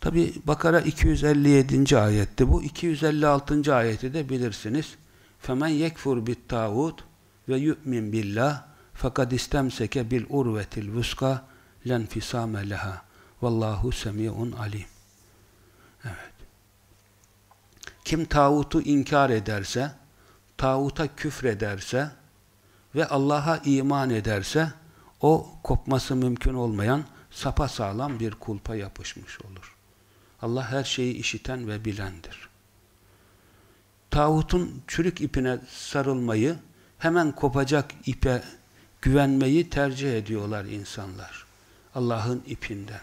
Tabi Bakara 257. ayetti bu. 256. ayeti de bilirsiniz. Femen yekfur bit tağut ve yu'min billah fakat istemseke bil urvetil vuska len fisame leha. Vallahu semi'un alim. Evet. Kim tağutu inkar ederse, tağuta küfrederse ve Allah'a iman ederse o kopması mümkün olmayan sapa sağlam bir kulpa yapışmış olur. Allah her şeyi işiten ve bilendir. Tağutun çürük ipine sarılmayı, hemen kopacak ipe güvenmeyi tercih ediyorlar insanlar. Allah'ın ipinden.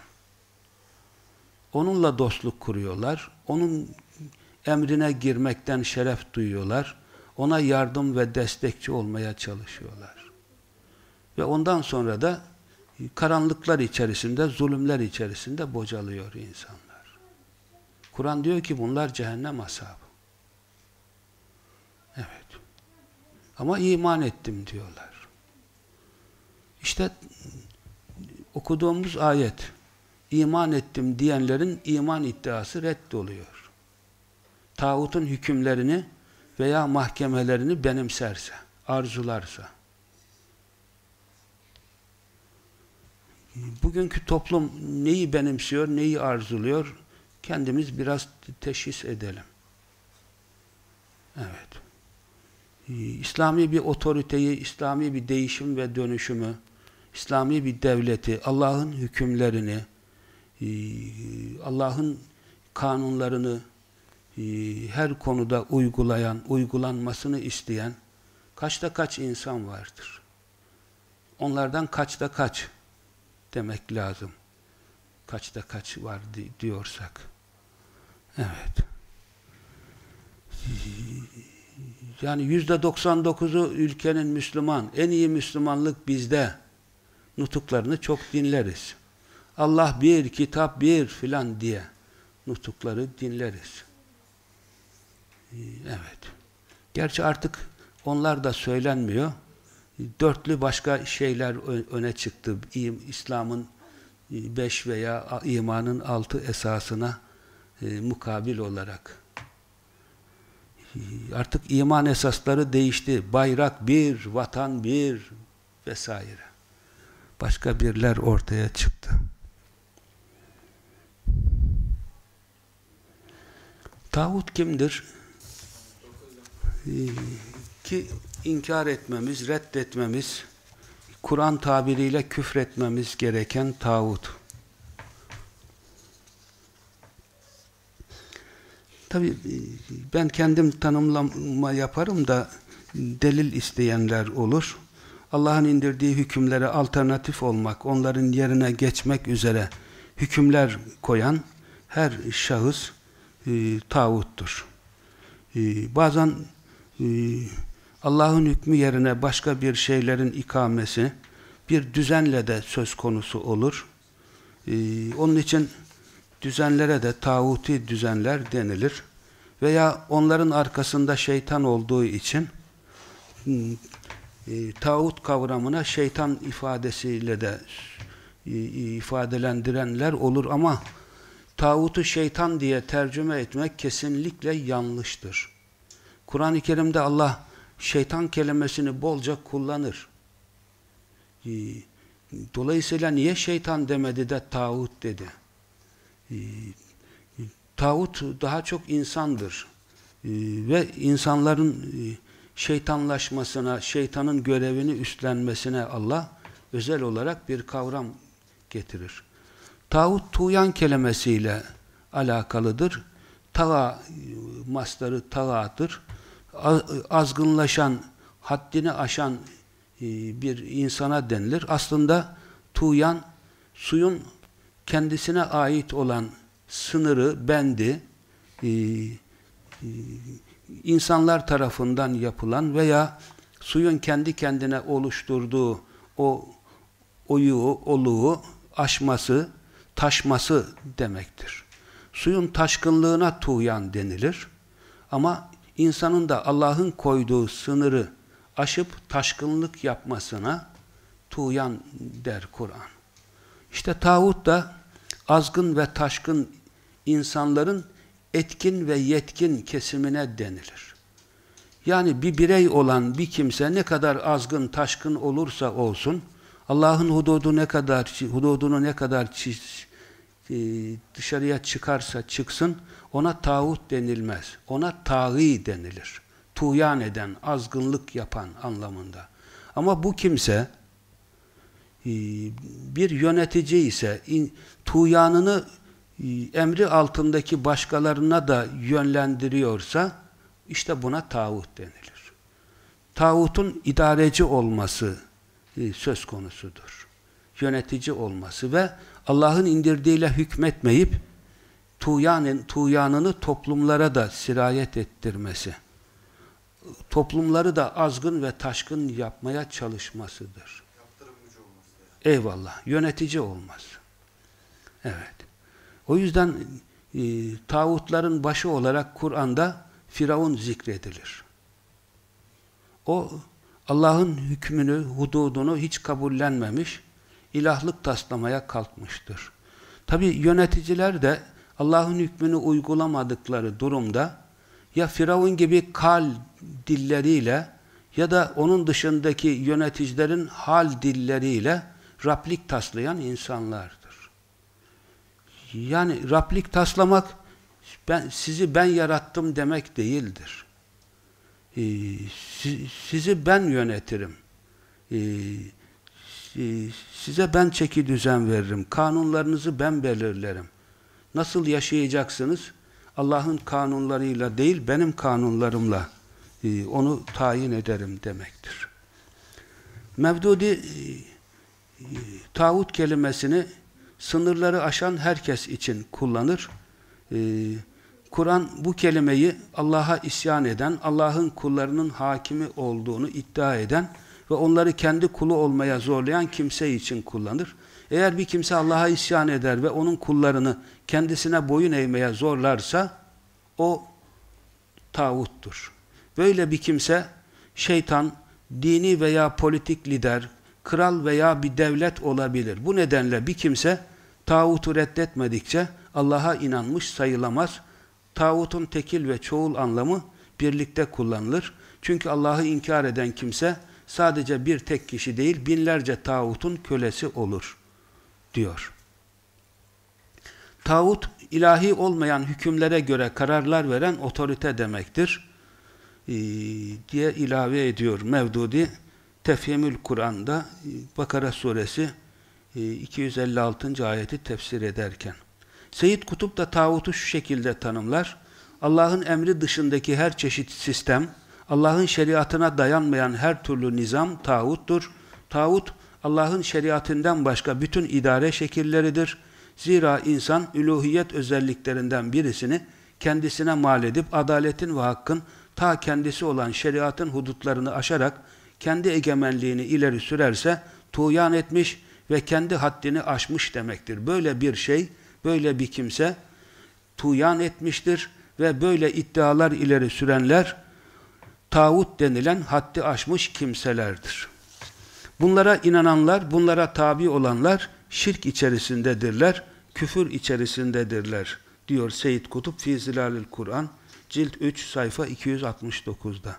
Onunla dostluk kuruyorlar. Onun emrine girmekten şeref duyuyorlar. Ona yardım ve destekçi olmaya çalışıyorlar. Ve ondan sonra da karanlıklar içerisinde, zulümler içerisinde bocalıyor insanlar. Kur'an diyor ki bunlar cehennem ashabı. Evet. Ama iman ettim diyorlar. İşte okuduğumuz ayet iman ettim diyenlerin iman iddiası reddoluyor. Tağutun hükümlerini veya mahkemelerini benimserse, arzularsa. Bugünkü toplum neyi benimsiyor, neyi arzuluyor? Kendimiz biraz teşhis edelim. Evet. İslami bir otoriteyi, İslami bir değişim ve dönüşümü, İslami bir devleti, Allah'ın hükümlerini, Allah'ın kanunlarını her konuda uygulayan, uygulanmasını isteyen kaçta kaç insan vardır? Onlardan kaçta kaç demek lazım. Kaçta kaç var diyorsak. Evet. Yani yüzde 99'u ülkenin Müslüman. En iyi Müslümanlık bizde. Nutuklarını çok dinleriz. Allah bir, kitap bir filan diye nutukları dinleriz. Evet. Gerçi artık onlar da söylenmiyor. Dörtlü başka şeyler öne çıktı. İslam'ın beş veya imanın altı esasına e, mukabil olarak. Artık iman esasları değişti. Bayrak bir, vatan bir vesaire. Başka birler ortaya çıktı. Tağut kimdir? Ee, ki inkar etmemiz, reddetmemiz, Kur'an tabiriyle küfretmemiz gereken tağut. Tabi e, ben kendim tanımlama yaparım da delil isteyenler olur. Allah'ın indirdiği hükümlere alternatif olmak, onların yerine geçmek üzere hükümler koyan her şahıs e, tağuttur. E, bazen Allah'ın hükmü yerine başka bir şeylerin ikamesi bir düzenle de söz konusu olur. E, onun için düzenlere de tağuti düzenler denilir. Veya onların arkasında şeytan olduğu için e, tağut kavramına şeytan ifadesiyle de e, ifadelendirenler olur ama tağutu şeytan diye tercüme etmek kesinlikle yanlıştır. Kur'an-ı Kerim'de Allah şeytan kelimesini bolca kullanır. Ee, dolayısıyla niye şeytan demedi de tağut dedi? Ee, tağut daha çok insandır. Ee, ve insanların e, şeytanlaşmasına, şeytanın görevini üstlenmesine Allah özel olarak bir kavram getirir. Tağut tuğyan kelimesiyle alakalıdır. Tağa masları tağadır. Azgınlaşan, haddini aşan e, bir insana denilir. Aslında tuğyan suyun kendisine ait olan sınırı, bendi e, e, insanlar tarafından yapılan veya suyun kendi kendine oluşturduğu o oyuğu, oluğu aşması taşması demektir. Suyun taşkınlığına tuğyan denilir. Ama insanın da Allah'ın koyduğu sınırı aşıp taşkınlık yapmasına tuğyan der Kur'an. İşte tağut da azgın ve taşkın insanların etkin ve yetkin kesimine denilir. Yani bir birey olan bir kimse ne kadar azgın, taşkın olursa olsun, Allah'ın hududu ne kadar hududunu ne kadar e, dışarıya çıkarsa çıksın, ona tağut denilmez. Ona tağî denilir. Tuğyan eden, azgınlık yapan anlamında. Ama bu kimse e, bir yönetici ise tuğyanını e, emri altındaki başkalarına da yönlendiriyorsa işte buna tağut denilir. Tağutun idareci olması e, söz konusudur. Yönetici olması ve Allah'ın indirdiğiyle hükmetmeyip tuğyanın, tuğyanını toplumlara da sirayet ettirmesi. Toplumları da azgın ve taşkın yapmaya çalışmasıdır. Eyvallah. Yönetici olmaz. Evet. O yüzden e, tağutların başı olarak Kur'an'da Firavun zikredilir. O Allah'ın hükmünü, hududunu hiç kabullenmemiş, ilahlık taslamaya kalkmıştır. Tabi yöneticiler de Allah'ın hükmünü uygulamadıkları durumda ya Firavun gibi kal dilleriyle ya da onun dışındaki yöneticilerin hal dilleriyle Rablik taslayan insanlardır. Yani Rablik taslamak ben sizi ben yarattım demek değildir. Ee, sizi ben yönetirim. Ee, size ben çeki düzen veririm. Kanunlarınızı ben belirlerim. Nasıl yaşayacaksınız? Allah'ın kanunlarıyla değil, benim kanunlarımla e, onu tayin ederim demektir. Mevdudi e, tağut kelimesini sınırları aşan herkes için kullanır. E, Kur'an bu kelimeyi Allah'a isyan eden, Allah'ın kullarının hakimi olduğunu iddia eden ve onları kendi kulu olmaya zorlayan kimse için kullanır. Eğer bir kimse Allah'a isyan eder ve onun kullarını kendisine boyun eğmeye zorlarsa o tağuttur. Böyle bir kimse şeytan, dini veya politik lider, kral veya bir devlet olabilir. Bu nedenle bir kimse tağutu reddetmedikçe Allah'a inanmış sayılamaz. Tağutun tekil ve çoğul anlamı birlikte kullanılır. Çünkü Allah'ı inkar eden kimse sadece bir tek kişi değil binlerce tağutun kölesi olur diyor. Tağut ilahi olmayan hükümlere göre kararlar veren otorite demektir. Ee, diye ilave ediyor Mevdudi. Tefhimül Kur'an'da Bakara suresi 256. E, ayeti tefsir ederken. Seyyid Kutup da tağutu şu şekilde tanımlar. Allah'ın emri dışındaki her çeşit sistem, Allah'ın şeriatına dayanmayan her türlü nizam tağuttur. Tağut, Allah'ın şeriatından başka bütün idare şekilleridir. Zira insan üluhiyet özelliklerinden birisini kendisine mal edip adaletin ve hakkın ta kendisi olan şeriatın hudutlarını aşarak kendi egemenliğini ileri sürerse tuğyan etmiş ve kendi haddini aşmış demektir. Böyle bir şey, böyle bir kimse tuğyan etmiştir ve böyle iddialar ileri sürenler tağut denilen haddi aşmış kimselerdir. Bunlara inananlar, bunlara tabi olanlar şirk içerisindedirler, küfür içerisindedirler diyor Seyyid Kutup Fizilalil Kur'an cilt 3 sayfa 269'da.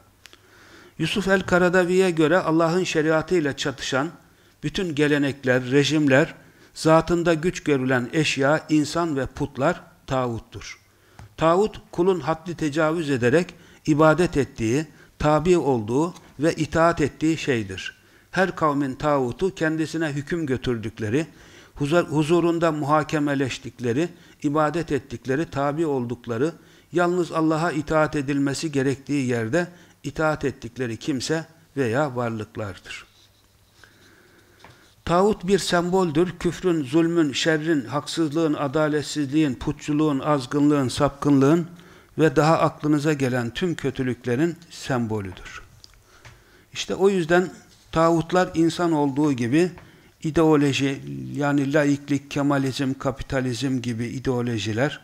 Yusuf el-Karadavi'ye göre Allah'ın şeriatıyla çatışan bütün gelenekler, rejimler, zatında güç görülen eşya, insan ve putlar tağuttur. Tağut kulun haddi tecavüz ederek ibadet ettiği, tabi olduğu ve itaat ettiği şeydir. Her kavmin tağutu kendisine hüküm götürdükleri, huzurunda muhakemeleştikleri, ibadet ettikleri, tabi oldukları, yalnız Allah'a itaat edilmesi gerektiği yerde itaat ettikleri kimse veya varlıklardır. Tağut bir semboldür. Küfrün, zulmün, şerrin, haksızlığın, adaletsizliğin, putçuluğun, azgınlığın, sapkınlığın ve daha aklınıza gelen tüm kötülüklerin sembolüdür. İşte o yüzden tağutlar insan olduğu gibi ideoloji yani laiklik, kemalizm, kapitalizm gibi ideolojiler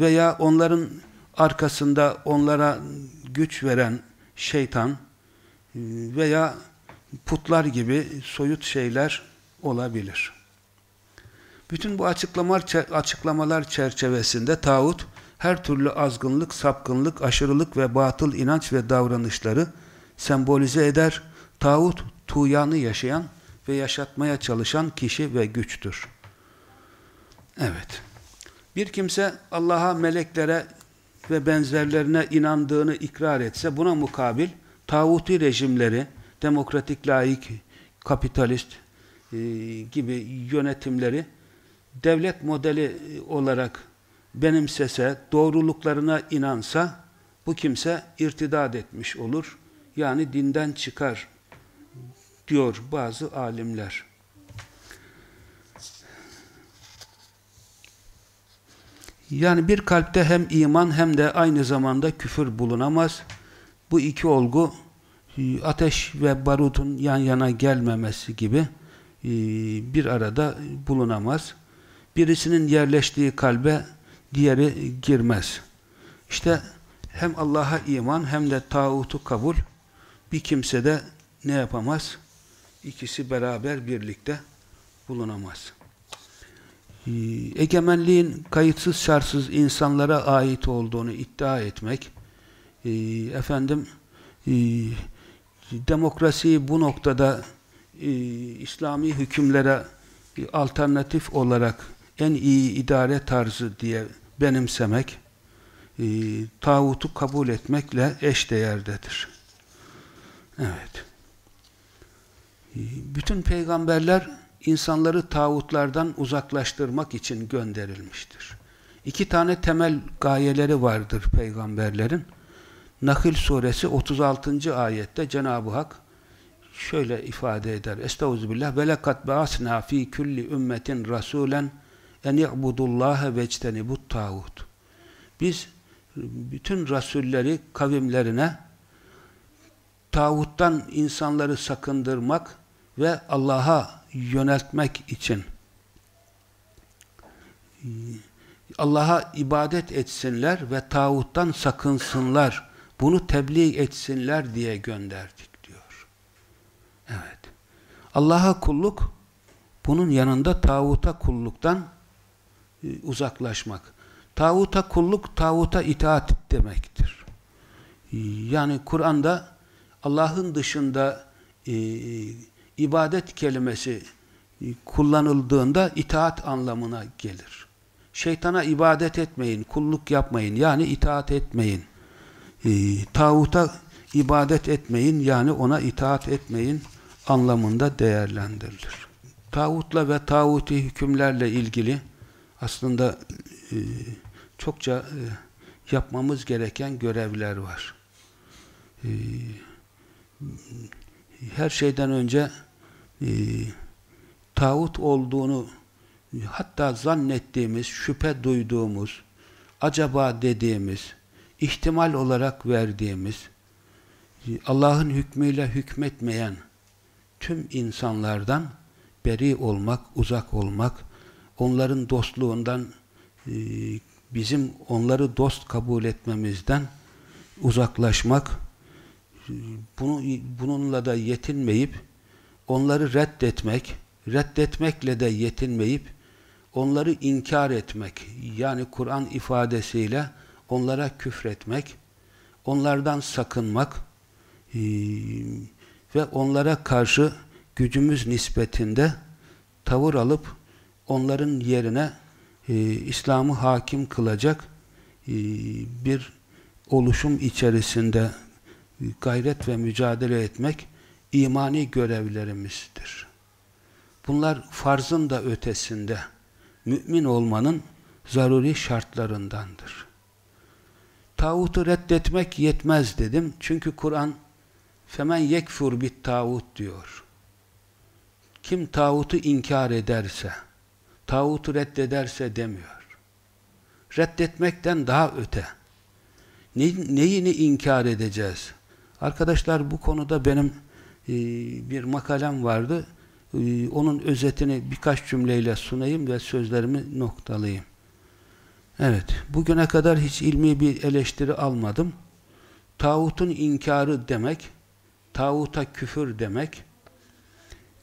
veya onların arkasında onlara güç veren şeytan veya putlar gibi soyut şeyler olabilir. Bütün bu açıklamalar, açıklamalar çerçevesinde tağut her türlü azgınlık, sapkınlık, aşırılık ve batıl inanç ve davranışları sembolize eder. Tağut, tuğyanı yaşayan ve yaşatmaya çalışan kişi ve güçtür. Evet. Bir kimse Allah'a, meleklere ve benzerlerine inandığını ikrar etse buna mukabil tağuti rejimleri, demokratik, laik, kapitalist e, gibi yönetimleri devlet modeli olarak benimsese, doğruluklarına inansa bu kimse irtidad etmiş olur. Yani dinden çıkar diyor bazı alimler. Yani bir kalpte hem iman hem de aynı zamanda küfür bulunamaz. Bu iki olgu e, ateş ve barutun yan yana gelmemesi gibi e, bir arada bulunamaz. Birisinin yerleştiği kalbe diğeri girmez. İşte hem Allah'a iman hem de tağutu kabul bir kimse de ne yapamaz? İkisi beraber birlikte bulunamaz. Ee, egemenliğin kayıtsız şartsız insanlara ait olduğunu iddia etmek, e, efendim e, demokrasiyi bu noktada İslami hükümlere alternatif olarak en iyi idare tarzı diye benimsemek, tağutu kabul etmekle eşdeğerdedir. Evet. Bütün peygamberler insanları tağutlardan uzaklaştırmak için gönderilmiştir. İki tane temel gayeleri vardır peygamberlerin. Nahl suresi 36. ayette Cenab-ı Hak şöyle ifade eder. Estağfirullah ve lekad ba'asna fi kulli ümmetin rasulen en i'budullaha vectenibut tağut. Biz bütün rasulleri kavimlerine tağuttan insanları sakındırmak ve Allah'a yöneltmek için Allah'a ibadet etsinler ve tağuttan sakınsınlar. Bunu tebliğ etsinler diye gönderdik diyor. Evet. Allah'a kulluk bunun yanında tağuta kulluktan e, uzaklaşmak. Tağuta kulluk, tağuta itaat demektir. E, yani Kur'an'da Allah'ın dışında e, ibadet kelimesi kullanıldığında itaat anlamına gelir. Şeytana ibadet etmeyin, kulluk yapmayın yani itaat etmeyin. E, tağuta ibadet etmeyin yani ona itaat etmeyin anlamında değerlendirilir. Tağutla ve tağuti hükümlerle ilgili aslında e, çokça e, yapmamız gereken görevler var. E, her şeyden önce e, tağut olduğunu hatta zannettiğimiz, şüphe duyduğumuz, acaba dediğimiz, ihtimal olarak verdiğimiz, Allah'ın hükmüyle hükmetmeyen tüm insanlardan beri olmak, uzak olmak, onların dostluğundan e, bizim onları dost kabul etmemizden uzaklaşmak bunu, bununla da yetinmeyip onları reddetmek reddetmekle de yetinmeyip onları inkar etmek yani Kur'an ifadesiyle onlara küfretmek onlardan sakınmak e, ve onlara karşı gücümüz nispetinde tavır alıp onların yerine e, İslam'ı hakim kılacak e, bir oluşum içerisinde gayret ve mücadele etmek imani görevlerimizdir. Bunlar farzın da ötesinde mümin olmanın zaruri şartlarındandır. Tağutu reddetmek yetmez dedim. Çünkü Kur'an femen yekfur bit tağut diyor. Kim tağutu inkar ederse, tağutu reddederse demiyor. Reddetmekten daha öte. Ne, neyini inkar edeceğiz? Arkadaşlar bu konuda benim bir makalem vardı. E, onun özetini birkaç cümleyle sunayım ve sözlerimi noktalayayım. Evet, bugüne kadar hiç ilmi bir eleştiri almadım. Tağutun inkarı demek, tağuta küfür demek,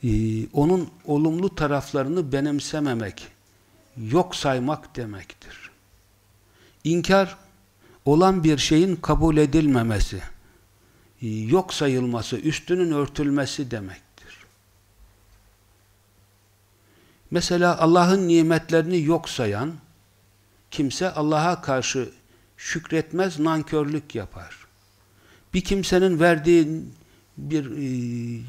e, onun olumlu taraflarını benimsememek, yok saymak demektir. İnkar, olan bir şeyin kabul edilmemesi, e, yok sayılması, üstünün örtülmesi demektir. Mesela Allah'ın nimetlerini yok sayan kimse Allah'a karşı şükretmez, nankörlük yapar. Bir kimsenin verdiği bir e,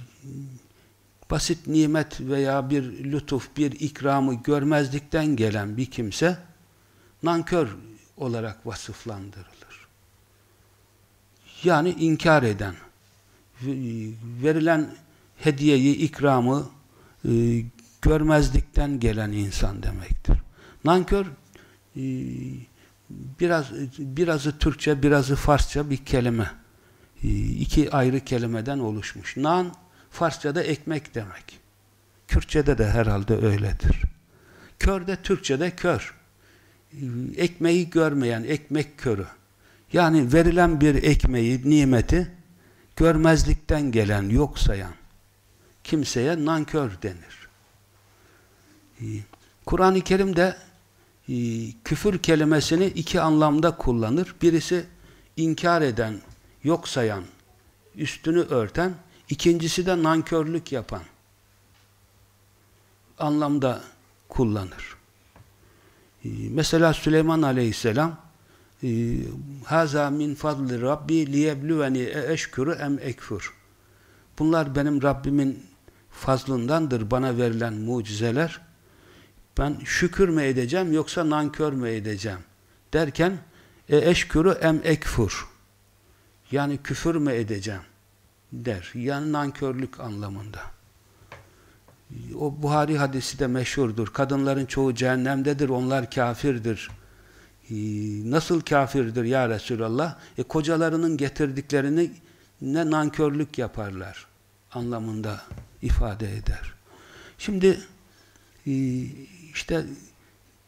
basit nimet veya bir lütuf, bir ikramı görmezlikten gelen bir kimse nankör olarak vasıflandırılır. Yani inkar eden, verilen hediyeyi, ikramı e, görmezlikten gelen insan demektir. Nankör e, biraz birazı Türkçe, birazı Farsça bir kelime. E, iki ayrı kelimeden oluşmuş. Nan, Farsçada ekmek demek. Kürtçede de herhalde öyledir. Kör de Türkçede kör. E, ekmeği görmeyen, ekmek körü. Yani verilen bir ekmeği, nimeti görmezlikten gelen, yok sayan kimseye nankör denir. E, Kur'an-ı Kerim'de e, küfür kelimesini iki anlamda kullanır. Birisi inkar eden, yok sayan, üstünü örten, ikincisi de nankörlük yapan anlamda kullanır. E, mesela Süleyman Aleyhisselam haza min fadli rabbi liyebluveni eşkuru em ekfur. Bunlar benim Rabbimin fazlındandır bana verilen mucizeler. Ben şükür mü edeceğim yoksa nankör mü edeceğim? Derken e eşkuru em ekfur. Yani küfür mü edeceğim? der. Yani nankörlük anlamında. O Buhari hadisi de meşhurdur. Kadınların çoğu cehennemdedir, onlar kafirdir ee, nasıl kafirdir ya Resulallah? E, kocalarının getirdiklerini ne nankörlük yaparlar anlamında ifade eder. Şimdi e, işte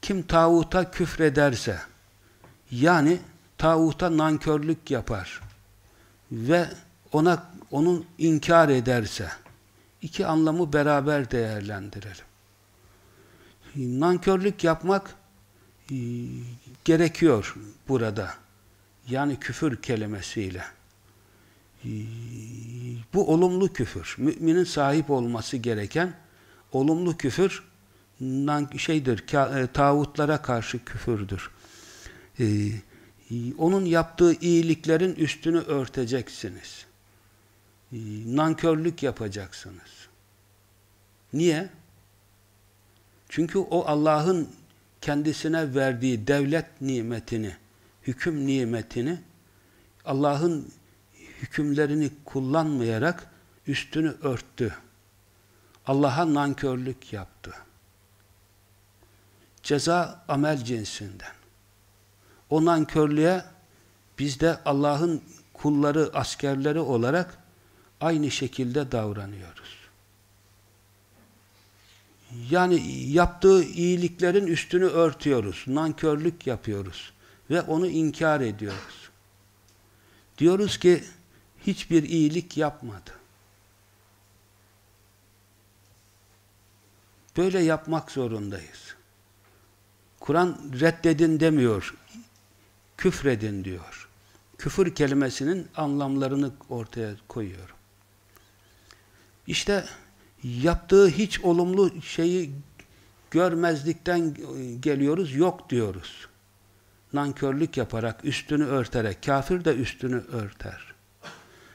kim tağuta küfrederse yani tağuta nankörlük yapar ve ona onun inkar ederse iki anlamı beraber değerlendirelim. Nankörlük yapmak e, gerekiyor burada. Yani küfür kelimesiyle. E, bu olumlu küfür. Müminin sahip olması gereken olumlu küfür şeydir, e, tağutlara karşı küfürdür. Onun yaptığı iyiliklerin üstünü örteceksiniz. Nankörlük yapacaksınız. Niye? Çünkü o Allah'ın kendisine verdiği devlet nimetini, hüküm nimetini Allah'ın hükümlerini kullanmayarak üstünü örttü. Allah'a nankörlük yaptı. Ceza amel cinsinden. O nankörlüğe biz de Allah'ın kulları, askerleri olarak aynı şekilde davranıyoruz. Yani yaptığı iyiliklerin üstünü örtüyoruz. Nankörlük yapıyoruz. Ve onu inkar ediyoruz. Diyoruz ki hiçbir iyilik yapmadı. Böyle yapmak zorundayız. Kur'an reddedin demiyor. Küfredin diyor. Küfür kelimesinin anlamlarını ortaya koyuyor. İşte yaptığı hiç olumlu şeyi görmezlikten geliyoruz, yok diyoruz. Nankörlük yaparak, üstünü örterek, kafir de üstünü örter.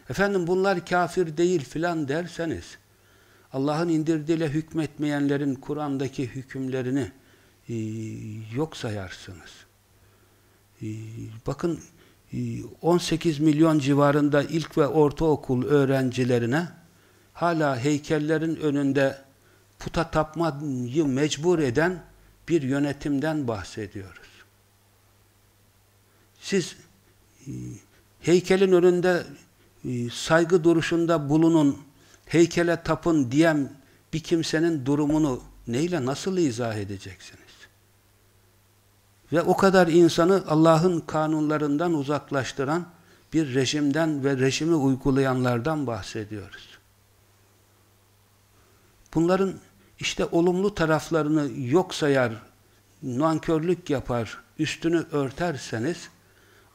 Efendim bunlar kafir değil filan derseniz, Allah'ın indirdiğiyle hükmetmeyenlerin Kur'an'daki hükümlerini e, yok sayarsınız. E, bakın e, 18 milyon civarında ilk ve ortaokul öğrencilerine hala heykellerin önünde puta tapmayı mecbur eden bir yönetimden bahsediyoruz. Siz e, heykelin önünde e, saygı duruşunda bulunun, heykele tapın diyen bir kimsenin durumunu neyle nasıl izah edeceksiniz? Ve o kadar insanı Allah'ın kanunlarından uzaklaştıran bir rejimden ve rejimi uygulayanlardan bahsediyoruz. Bunların işte olumlu taraflarını yok sayar, nankörlük yapar, üstünü örterseniz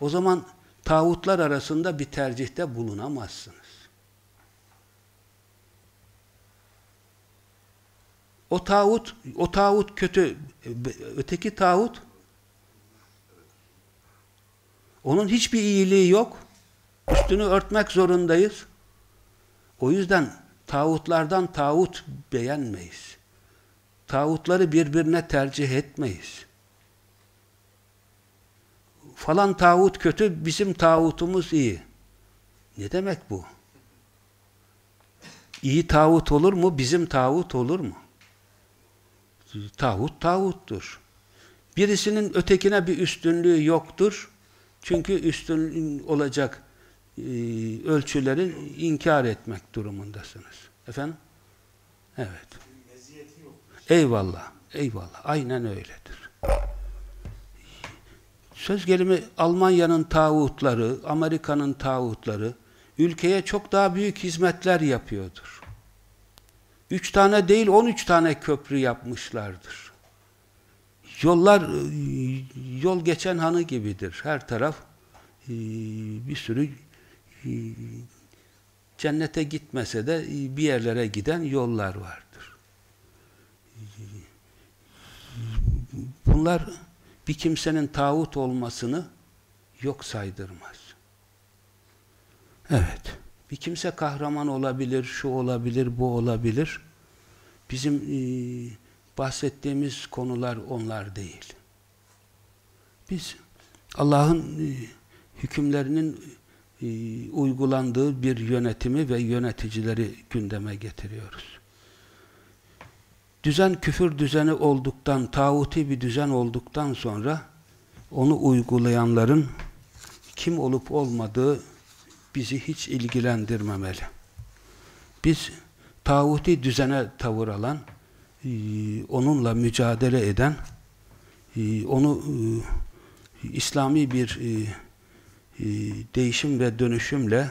o zaman tağutlar arasında bir tercihte bulunamazsınız. O tağut, o tağut kötü, öteki tağut onun hiçbir iyiliği yok. Üstünü örtmek zorundayız. O yüzden tağutlardan tağut beğenmeyiz. Tağutları birbirine tercih etmeyiz. Falan tağut kötü, bizim tağutumuz iyi. Ne demek bu? İyi tağut olur mu? Bizim tağut olur mu? Tağut tağuttur. Birisinin ötekine bir üstünlüğü yoktur. Çünkü üstün olacak e, ölçüleri inkar etmek durumundasınız. Efendim? Evet. Eyvallah. Eyvallah. Aynen öyledir. Söz gelimi Almanya'nın tağutları, Amerika'nın tağutları ülkeye çok daha büyük hizmetler yapıyordur. Üç tane değil, on üç tane köprü yapmışlardır. Yollar, yol geçen hanı gibidir. Her taraf e, bir sürü e, cennete gitmese de e, bir yerlere giden yollar vardır. Bunlar bir kimsenin tağut olmasını yok saydırmaz. Evet. Bir kimse kahraman olabilir, şu olabilir, bu olabilir. Bizim e, bahsettiğimiz konular onlar değil. Biz Allah'ın e, hükümlerinin e, uygulandığı bir yönetimi ve yöneticileri gündeme getiriyoruz. Düzen küfür düzeni olduktan, tağuti bir düzen olduktan sonra onu uygulayanların kim olup olmadığı bizi hiç ilgilendirmemeli. Biz tağuti düzene tavır alan, e, onunla mücadele eden, e, onu e, İslami bir değişim ve dönüşümle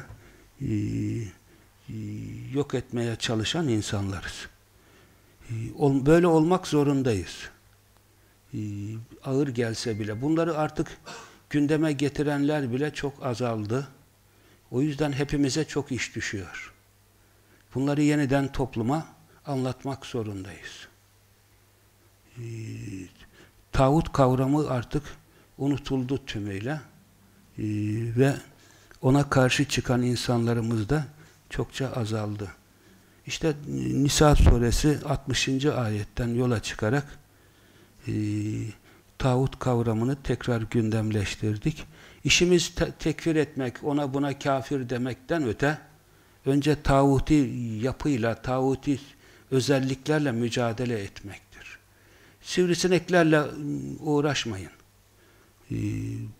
yok etmeye çalışan insanlarız. Böyle olmak zorundayız. Ağır gelse bile. Bunları artık gündeme getirenler bile çok azaldı. O yüzden hepimize çok iş düşüyor. Bunları yeniden topluma anlatmak zorundayız. Tağut kavramı artık unutuldu tümüyle ve ona karşı çıkan insanlarımız da çokça azaldı. İşte Nisa suresi 60. ayetten yola çıkarak e, tağut kavramını tekrar gündemleştirdik. İşimiz te tekfir etmek, ona buna kafir demekten öte, önce tağuti yapıyla, tağuti özelliklerle mücadele etmektir. Sivrisineklerle ıı, uğraşmayın. Ee,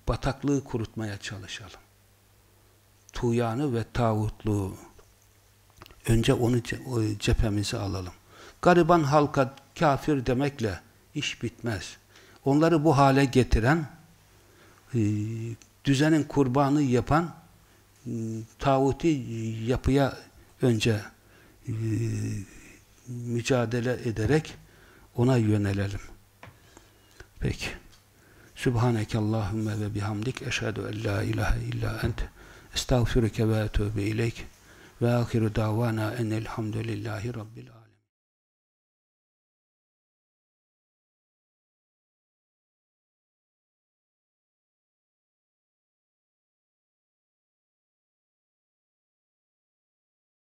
bataklığı kurutmaya çalışalım. Tuğyanı ve tağutluğu önce onu cephemize alalım. Gariban halka kafir demekle iş bitmez. Onları bu hale getiren e, düzenin kurbanı yapan e, tağuti yapıya önce e, mücadele ederek ona yönelelim. Peki. Sübhaneke Allahümme ve bihamdik. Eşhedü en la ilahe illa ent. Estağfirüke ve etûbü ileyk. Ve ahiru davana enelhamdülillahi rabbil alemin.